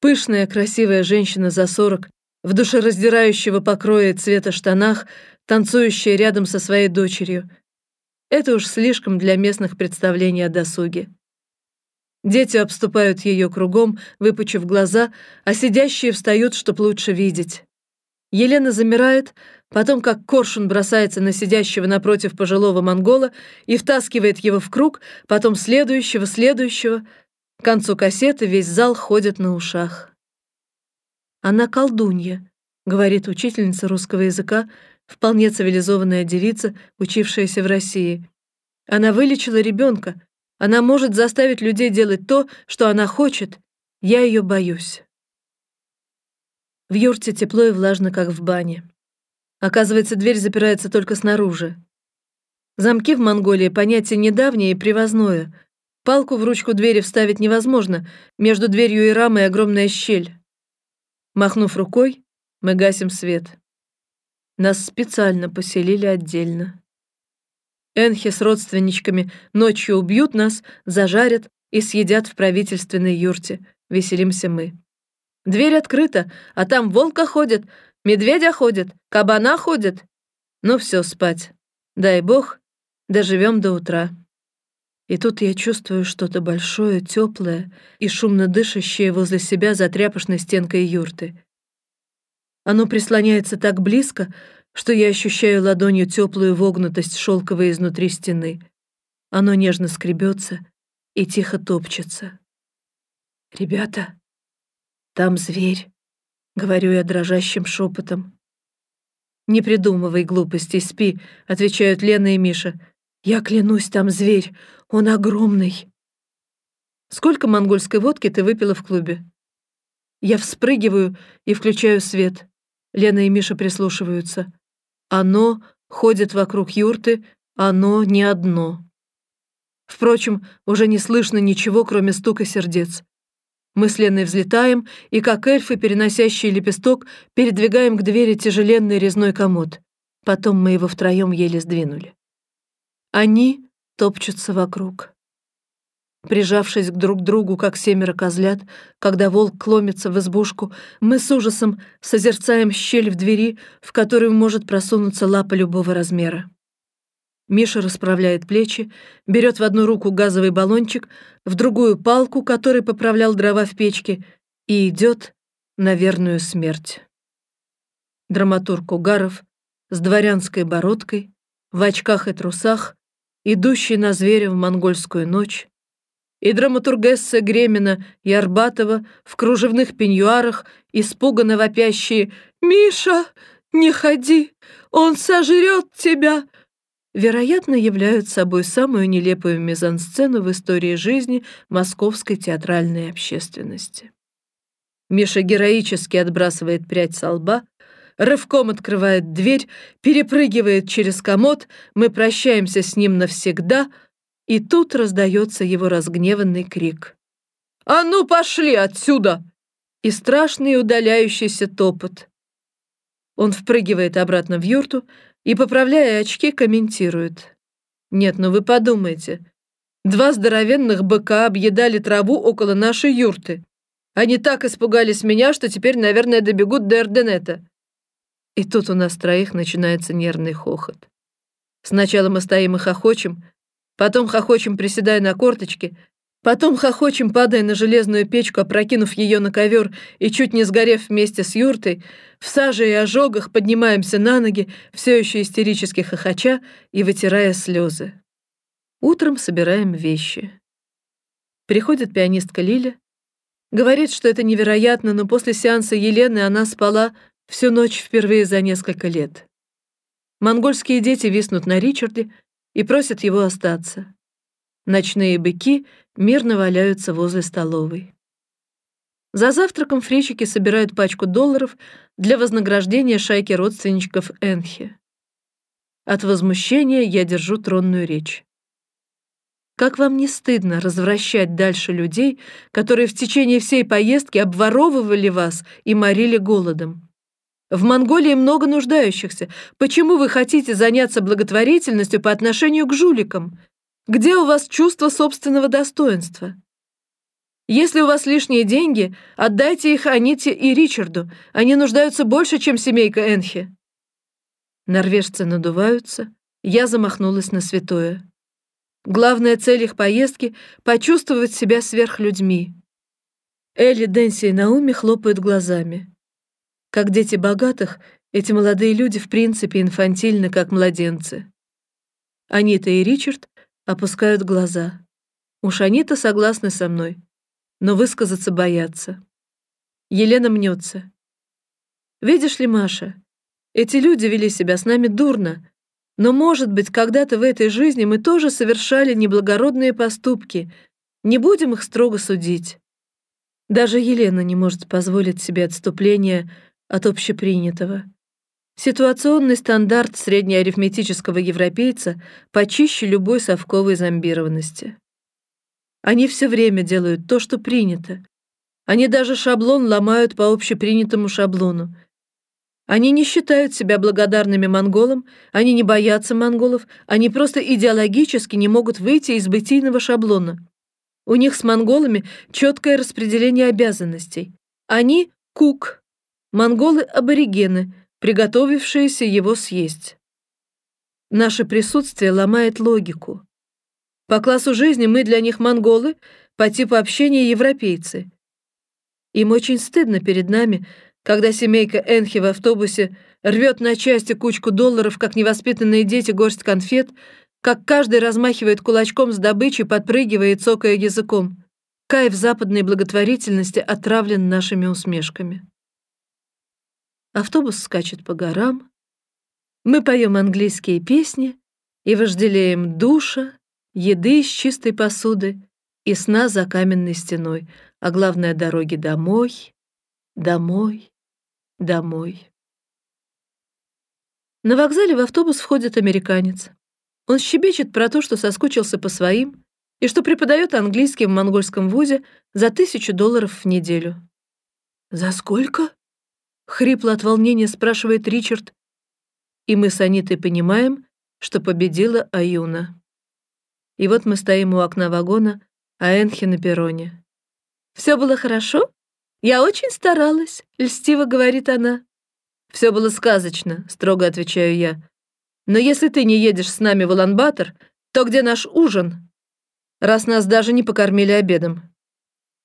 Пышная, красивая женщина за сорок, в душераздирающего покроя цвета штанах, танцующая рядом со своей дочерью. Это уж слишком для местных представлений о досуге. Дети обступают ее кругом, выпучив глаза, а сидящие встают, чтоб лучше видеть. Елена замирает, потом как коршун бросается на сидящего напротив пожилого монгола и втаскивает его в круг, потом следующего, следующего. К концу кассеты весь зал ходит на ушах. «Она колдунья», — говорит учительница русского языка, вполне цивилизованная девица, учившаяся в России. «Она вылечила ребенка. Она может заставить людей делать то, что она хочет. Я ее боюсь». В юрте тепло и влажно, как в бане. Оказывается, дверь запирается только снаружи. Замки в Монголии понятие недавнее и привозное. Палку в ручку двери вставить невозможно, между дверью и рамой огромная щель. Махнув рукой, мы гасим свет. Нас специально поселили отдельно. Энхи с родственничками ночью убьют нас, зажарят и съедят в правительственной юрте. Веселимся мы. Дверь открыта, а там волка ходит, медведя ходит, кабана ходит. Ну все, спать. Дай бог, Доживем до утра. И тут я чувствую что-то большое, теплое и шумно дышащее возле себя за тряпочной стенкой юрты. Оно прислоняется так близко, что я ощущаю ладонью теплую вогнутость шелковой изнутри стены. Оно нежно скребется и тихо топчется. «Ребята, там зверь», — говорю я дрожащим шепотом. «Не придумывай глупостей, спи», — отвечают Лена и Миша. Я клянусь, там зверь. Он огромный. Сколько монгольской водки ты выпила в клубе? Я вспрыгиваю и включаю свет. Лена и Миша прислушиваются. Оно ходит вокруг юрты, оно не одно. Впрочем, уже не слышно ничего, кроме стука сердец. Мы с Леной взлетаем, и, как эльфы, переносящие лепесток, передвигаем к двери тяжеленный резной комод. Потом мы его втроем еле сдвинули. Они топчутся вокруг. Прижавшись друг к другу, как семеро козлят, когда волк кломится в избушку, мы с ужасом созерцаем щель в двери, в которую может просунуться лапа любого размера. Миша расправляет плечи, берет в одну руку газовый баллончик, в другую палку, которой поправлял дрова в печке, и идет на верную смерть. Драматург Угаров с дворянской бородкой, в очках и трусах, идущий на зверя в монгольскую ночь, и драматургесса Гремина и Арбатова в кружевных пеньюарах, испуганно вопящие «Миша, не ходи, он сожрет тебя!» Вероятно, являют собой самую нелепую мизансцену в истории жизни московской театральной общественности. Миша героически отбрасывает прядь со лба, рывком открывает дверь, перепрыгивает через комод, мы прощаемся с ним навсегда, и тут раздается его разгневанный крик. «А ну, пошли отсюда!» И страшный удаляющийся топот. Он впрыгивает обратно в юрту и, поправляя очки, комментирует. «Нет, ну вы подумайте. Два здоровенных быка объедали траву около нашей юрты. Они так испугались меня, что теперь, наверное, добегут до Эрденета. И тут у нас троих начинается нервный хохот. Сначала мы стоим и хохочем, потом хохочем, приседая на корточки, потом хохочем, падая на железную печку, опрокинув ее на ковер и чуть не сгорев вместе с юртой, в саже и ожогах поднимаемся на ноги, все еще истерически хохоча и вытирая слезы. Утром собираем вещи. Приходит пианистка Лиля, говорит, что это невероятно, но после сеанса Елены она спала Всю ночь впервые за несколько лет. Монгольские дети виснут на Ричарде и просят его остаться. Ночные быки мирно валяются возле столовой. За завтраком фричики собирают пачку долларов для вознаграждения шайки родственничков Энхи. От возмущения я держу тронную речь. Как вам не стыдно развращать дальше людей, которые в течение всей поездки обворовывали вас и морили голодом? В Монголии много нуждающихся. Почему вы хотите заняться благотворительностью по отношению к жуликам? Где у вас чувство собственного достоинства? Если у вас лишние деньги, отдайте их Аните и Ричарду. Они нуждаются больше, чем семейка Энхи. Норвежцы надуваются. Я замахнулась на святое. Главная цель их поездки — почувствовать себя сверхлюдьми. Элли, Дэнси и Науми хлопают глазами. Как дети богатых, эти молодые люди в принципе инфантильны, как младенцы. Анита и Ричард опускают глаза. Уж они-то согласны со мной, но высказаться боятся. Елена мнется. Видишь ли, Маша, эти люди вели себя с нами дурно, но, может быть, когда-то в этой жизни мы тоже совершали неблагородные поступки. Не будем их строго судить. Даже Елена не может позволить себе отступления от общепринятого. Ситуационный стандарт среднеарифметического европейца почище любой совковой зомбированности. Они все время делают то, что принято. Они даже шаблон ломают по общепринятому шаблону. Они не считают себя благодарными монголам, они не боятся монголов, они просто идеологически не могут выйти из бытийного шаблона. У них с монголами четкое распределение обязанностей. Они — кук, монголы — аборигены, приготовившиеся его съесть. Наше присутствие ломает логику. По классу жизни мы для них монголы, по типу общения европейцы. Им очень стыдно перед нами, когда семейка Энхи в автобусе рвет на части кучку долларов, как невоспитанные дети горсть конфет, как каждый размахивает кулачком с добычей, подпрыгивая и цокая языком. Кайф западной благотворительности отравлен нашими усмешками. Автобус скачет по горам. Мы поем английские песни и вожделеем душа, еды из чистой посуды и сна за каменной стеной, а главное — дороги домой, домой, домой. На вокзале в автобус входит американец. Он щебечет про то, что соскучился по своим и что преподает английский в монгольском вузе за тысячу долларов в неделю. «За сколько?» — хрипло от волнения спрашивает Ричард. И мы с Анитой понимаем, что победила Аюна. И вот мы стоим у окна вагона, а Энхи на перроне. «Все было хорошо? Я очень старалась», — льстиво говорит она. «Все было сказочно», — строго отвечаю я. Но если ты не едешь с нами в Улан-Батор, то где наш ужин? Раз нас даже не покормили обедом».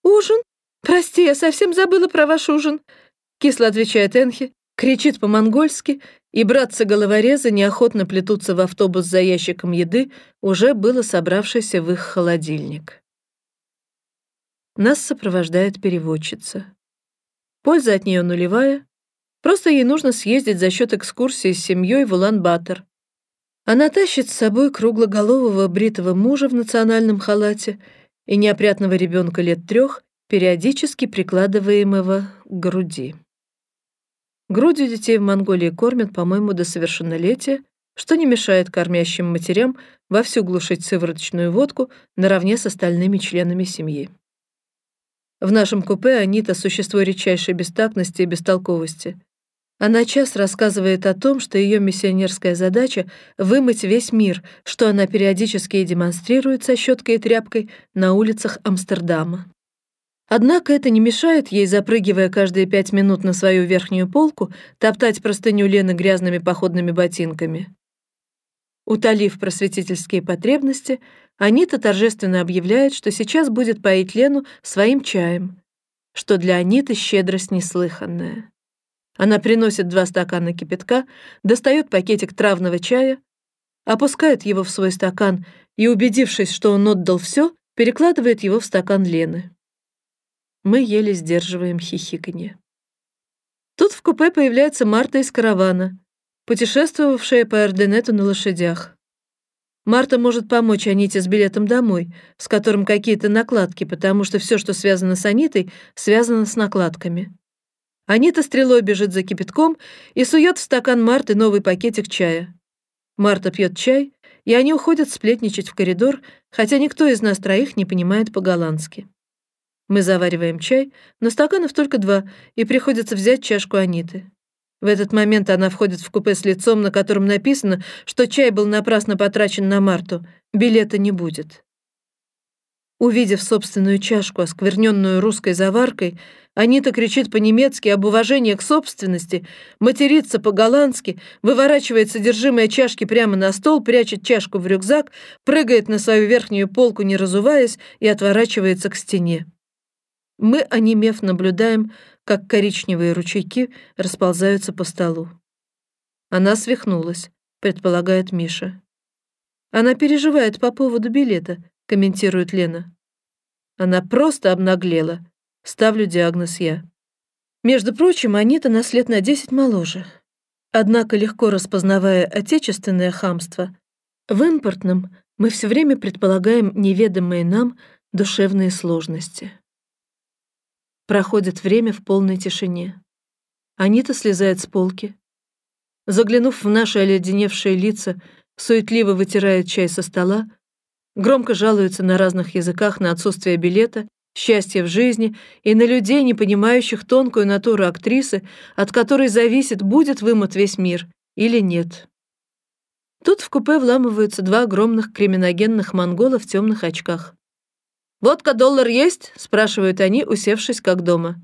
«Ужин? Прости, я совсем забыла про ваш ужин», — кисло отвечает Энхи, кричит по-монгольски, и братцы-головорезы неохотно плетутся в автобус за ящиком еды, уже было собравшийся в их холодильник. Нас сопровождает переводчица. Польза от нее нулевая, просто ей нужно съездить за счет экскурсии с семьей в Улан-Батор, она тащит с собой круглоголового бритого мужа в национальном халате и неопрятного ребенка лет трех, периодически прикладываемого к груди. Грудью детей в Монголии кормят, по-моему, до совершеннолетия, что не мешает кормящим матерям вовсю глушить сывороточную водку наравне с остальными членами семьи. В нашем купе Анита — существо редчайшей бестактности и бестолковости. Она час рассказывает о том, что ее миссионерская задача — вымыть весь мир, что она периодически и демонстрирует со щеткой и тряпкой на улицах Амстердама. Однако это не мешает ей, запрыгивая каждые пять минут на свою верхнюю полку, топтать простыню Лены грязными походными ботинками. Утолив просветительские потребности, Анита торжественно объявляет, что сейчас будет поить Лену своим чаем, что для Аниты щедрость неслыханная. Она приносит два стакана кипятка, достает пакетик травного чая, опускает его в свой стакан и, убедившись, что он отдал все, перекладывает его в стакан Лены. Мы еле сдерживаем хихиканье. Тут в купе появляется Марта из каравана, путешествовавшая по Эрденету на лошадях. Марта может помочь Аните с билетом домой, с которым какие-то накладки, потому что все, что связано с Анитой, связано с накладками. Анита стрелой бежит за кипятком и сует в стакан Марты новый пакетик чая. Марта пьет чай, и они уходят сплетничать в коридор, хотя никто из нас троих не понимает по-голландски. Мы завариваем чай, но стаканов только два, и приходится взять чашку Аниты. В этот момент она входит в купе с лицом, на котором написано, что чай был напрасно потрачен на Марту, билета не будет. Увидев собственную чашку, оскверненную русской заваркой, Анита кричит по-немецки об уважении к собственности, матерится по-голландски, выворачивает содержимое чашки прямо на стол, прячет чашку в рюкзак, прыгает на свою верхнюю полку, не разуваясь, и отворачивается к стене. Мы, онемев, наблюдаем, как коричневые ручейки расползаются по столу. Она свихнулась, предполагает Миша. Она переживает по поводу билета, комментирует Лена. Она просто обнаглела, Ставлю диагноз я. Между прочим, Анита на след на 10 моложе. Однако, легко распознавая отечественное хамство, в импортном мы все время предполагаем неведомые нам душевные сложности. Проходит время в полной тишине. Анита слезает с полки. заглянув в наши оледеневшие лица, суетливо вытирает чай со стола, громко жалуется на разных языках на отсутствие билета, счастья в жизни и на людей, не понимающих тонкую натуру актрисы, от которой зависит, будет вымот весь мир или нет. Тут в купе вламываются два огромных криминогенных монгола в темных очках. «Водка доллар есть?» — спрашивают они, усевшись как дома.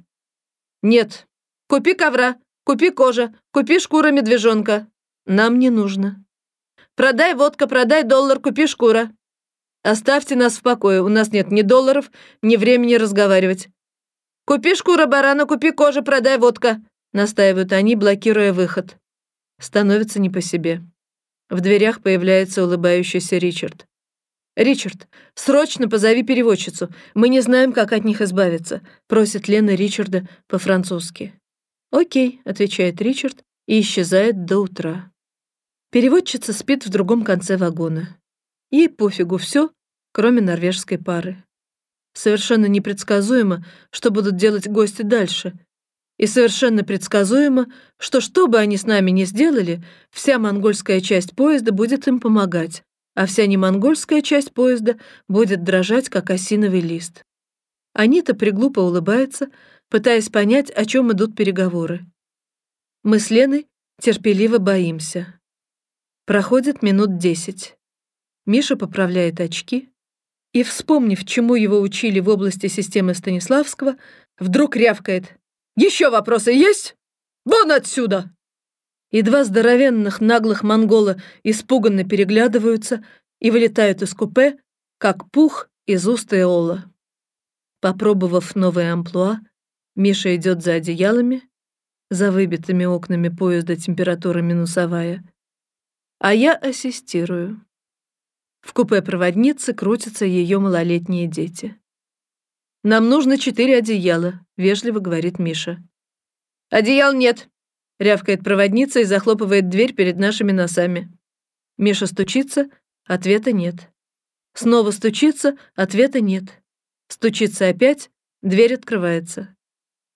«Нет. Купи ковра, купи кожа, купи шкура медвежонка. Нам не нужно. Продай водка, продай доллар, купи шкура. Оставьте нас в покое, у нас нет ни долларов, ни времени разговаривать. Купи шкура барана, купи кожа, продай водка», — настаивают они, блокируя выход. Становится не по себе. В дверях появляется улыбающийся Ричард. «Ричард, срочно позови переводчицу. Мы не знаем, как от них избавиться», — просит Лена Ричарда по-французски. «Окей», — отвечает Ричард и исчезает до утра. Переводчица спит в другом конце вагона. Ей пофигу все, кроме норвежской пары. Совершенно непредсказуемо, что будут делать гости дальше, и совершенно предсказуемо, что что бы они с нами ни сделали, вся монгольская часть поезда будет им помогать, а вся немонгольская часть поезда будет дрожать, как осиновый лист. Анита приглупо улыбается, пытаясь понять, о чем идут переговоры. Мы с Леной терпеливо боимся. Проходит минут десять. Миша поправляет очки и, вспомнив, чему его учили в области системы Станиславского, вдруг рявкает еще вопросы есть? Вон отсюда!» И два здоровенных наглых монгола испуганно переглядываются и вылетают из купе, как пух из уст Эола. Попробовав новое амплуа, Миша идет за одеялами, за выбитыми окнами поезда температура минусовая, а я ассистирую. В купе проводницы крутятся ее малолетние дети. «Нам нужно четыре одеяла», — вежливо говорит Миша. «Одеял нет», — рявкает проводница и захлопывает дверь перед нашими носами. Миша стучится, ответа нет. Снова стучится, ответа нет. Стучится опять, дверь открывается.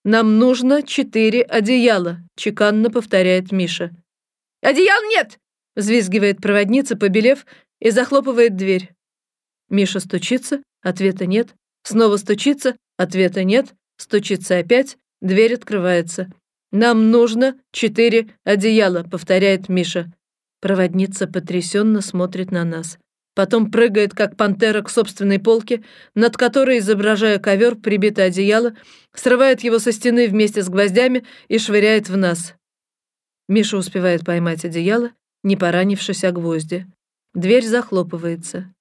«Нам нужно четыре одеяла», — чеканно повторяет Миша. «Одеял нет!» — взвизгивает проводница, побелев, и захлопывает дверь. Миша стучится, ответа нет, Снова стучится, ответа нет, стучится опять, дверь открывается. «Нам нужно четыре одеяла», — повторяет Миша. Проводница потрясенно смотрит на нас. Потом прыгает, как пантера, к собственной полке, над которой, изображая ковер, прибито одеяло, срывает его со стены вместе с гвоздями и швыряет в нас. Миша успевает поймать одеяло, не поранившись о гвозди. Дверь захлопывается.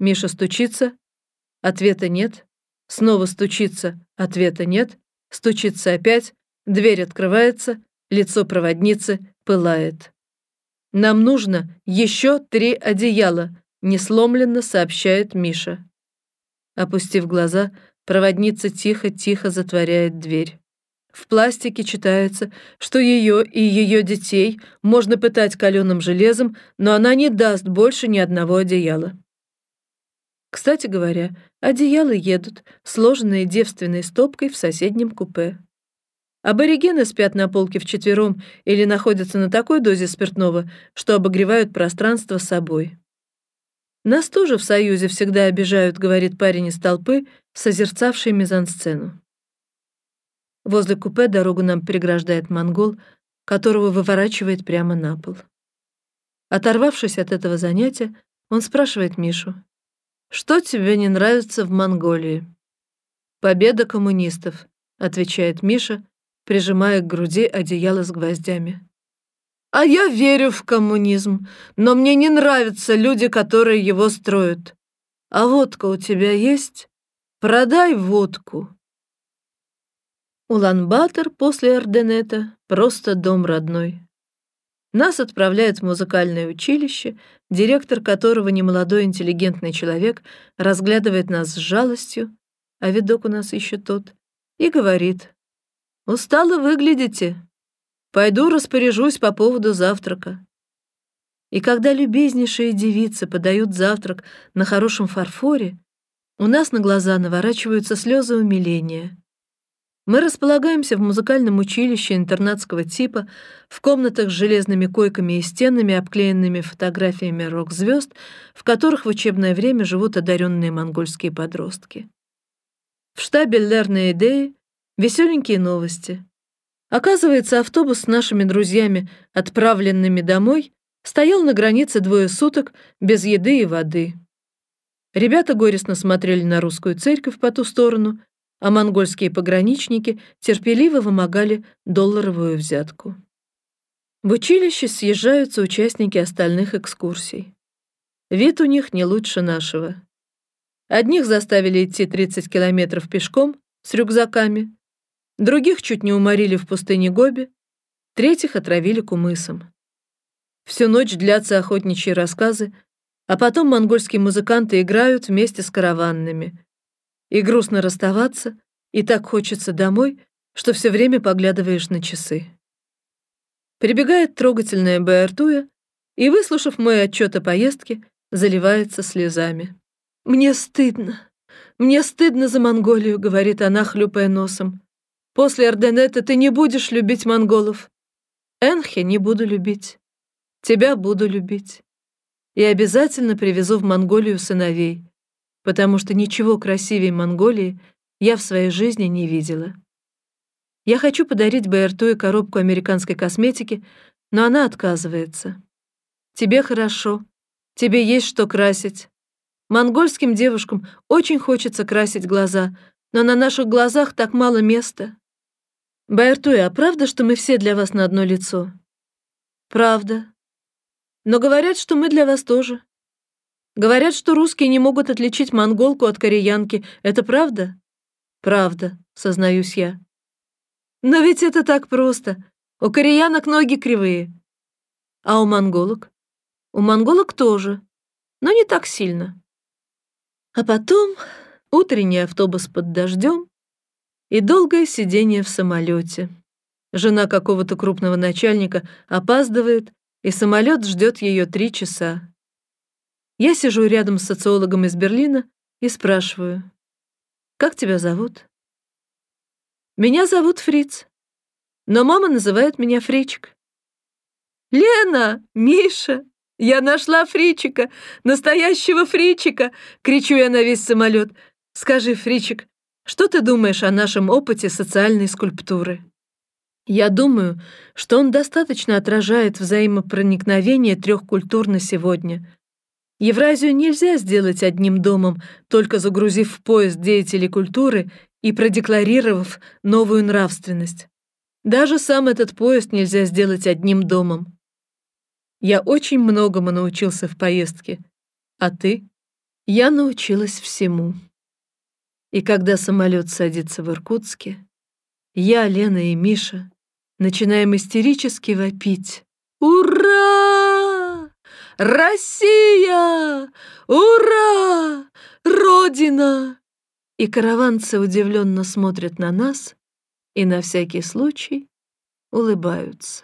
Миша стучится, Ответа нет. Снова стучится. Ответа нет. Стучится опять. Дверь открывается. Лицо проводницы пылает. «Нам нужно еще три одеяла», — несломленно сообщает Миша. Опустив глаза, проводница тихо-тихо затворяет дверь. В пластике читается, что ее и ее детей можно пытать каленым железом, но она не даст больше ни одного одеяла. Кстати говоря, одеяла едут, сложенные девственной стопкой в соседнем купе. Аборигены спят на полке вчетвером или находятся на такой дозе спиртного, что обогревают пространство собой. Нас тоже в Союзе всегда обижают, говорит парень из толпы, созерцавший мизансцену. Возле купе дорогу нам преграждает монгол, которого выворачивает прямо на пол. Оторвавшись от этого занятия, он спрашивает Мишу, что тебе не нравится в Монголии? Победа коммунистов, отвечает Миша, прижимая к груди одеяло с гвоздями. А я верю в коммунизм, но мне не нравятся люди, которые его строят. А водка у тебя есть? Продай водку. Улан-Батор после Орденета — просто дом родной. Нас отправляют в музыкальное училище, директор которого немолодой интеллигентный человек разглядывает нас с жалостью, а видок у нас еще тот, и говорит, «Устало выглядите. Пойду распоряжусь по поводу завтрака». И когда любезнейшие девицы подают завтрак на хорошем фарфоре, у нас на глаза наворачиваются слезы умиления. Мы располагаемся в музыкальном училище интернатского типа, в комнатах с железными койками и стенами, обклеенными фотографиями рок-звезд, в которых в учебное время живут одаренные монгольские подростки. В штабе Лерной идеи веселенькие новости. Оказывается, автобус с нашими друзьями, отправленными домой, стоял на границе двое суток без еды и воды. Ребята горестно смотрели на русскую церковь по ту сторону — а монгольские пограничники терпеливо вымогали долларовую взятку. В училище съезжаются участники остальных экскурсий. Вид у них не лучше нашего. Одних заставили идти 30 километров пешком с рюкзаками, других чуть не уморили в пустыне Гоби, третьих отравили кумысом. Всю ночь длятся охотничьи рассказы, а потом монгольские музыканты играют вместе с караванными, и грустно расставаться, и так хочется домой, что все время поглядываешь на часы. Прибегает трогательная Баэртуя и, выслушав мой отчет о поездке, заливается слезами. «Мне стыдно. Мне стыдно за Монголию», — говорит она, хлюпая носом. «После Орденета ты не будешь любить монголов. Энхе не буду любить. Тебя буду любить. И обязательно привезу в Монголию сыновей потому что ничего красивее Монголии я в своей жизни не видела. Я хочу подарить Баэртуе коробку американской косметики, но она отказывается. Тебе хорошо, тебе есть что красить. Монгольским девушкам очень хочется красить глаза, но на наших глазах так мало места. Баэртуе, а правда, что мы все для вас на одно лицо? Правда. Но говорят, что мы для вас тоже. Говорят, что русские не могут отличить монголку от кореянки. Это правда? Правда, сознаюсь я. Но ведь это так просто. У кореянок ноги кривые. А у монголок? У монголок тоже, но не так сильно. А потом утренний автобус под дождем и долгое сидение в самолете. Жена какого-то крупного начальника опаздывает, и самолет ждет ее три часа. Я сижу рядом с социологом из Берлина и спрашиваю, «Как тебя зовут?» «Меня зовут Фриц, но мама называет меня Фричик». «Лена! Миша! Я нашла Фричика! Настоящего Фричика!» — кричу я на весь самолет. «Скажи, Фричик, что ты думаешь о нашем опыте социальной скульптуры?» Я думаю, что он достаточно отражает взаимопроникновение трех культур на сегодня — Евразию нельзя сделать одним домом, только загрузив в поезд деятелей культуры и продекларировав новую нравственность. Даже сам этот поезд нельзя сделать одним домом. Я очень многому научился в поездке. А ты? Я научилась всему. И когда самолет садится в Иркутске, я, Лена и Миша начинаем истерически вопить. «Ура! Россия! Ура! Родина!» И караванцы удивленно смотрят на нас и на всякий случай улыбаются.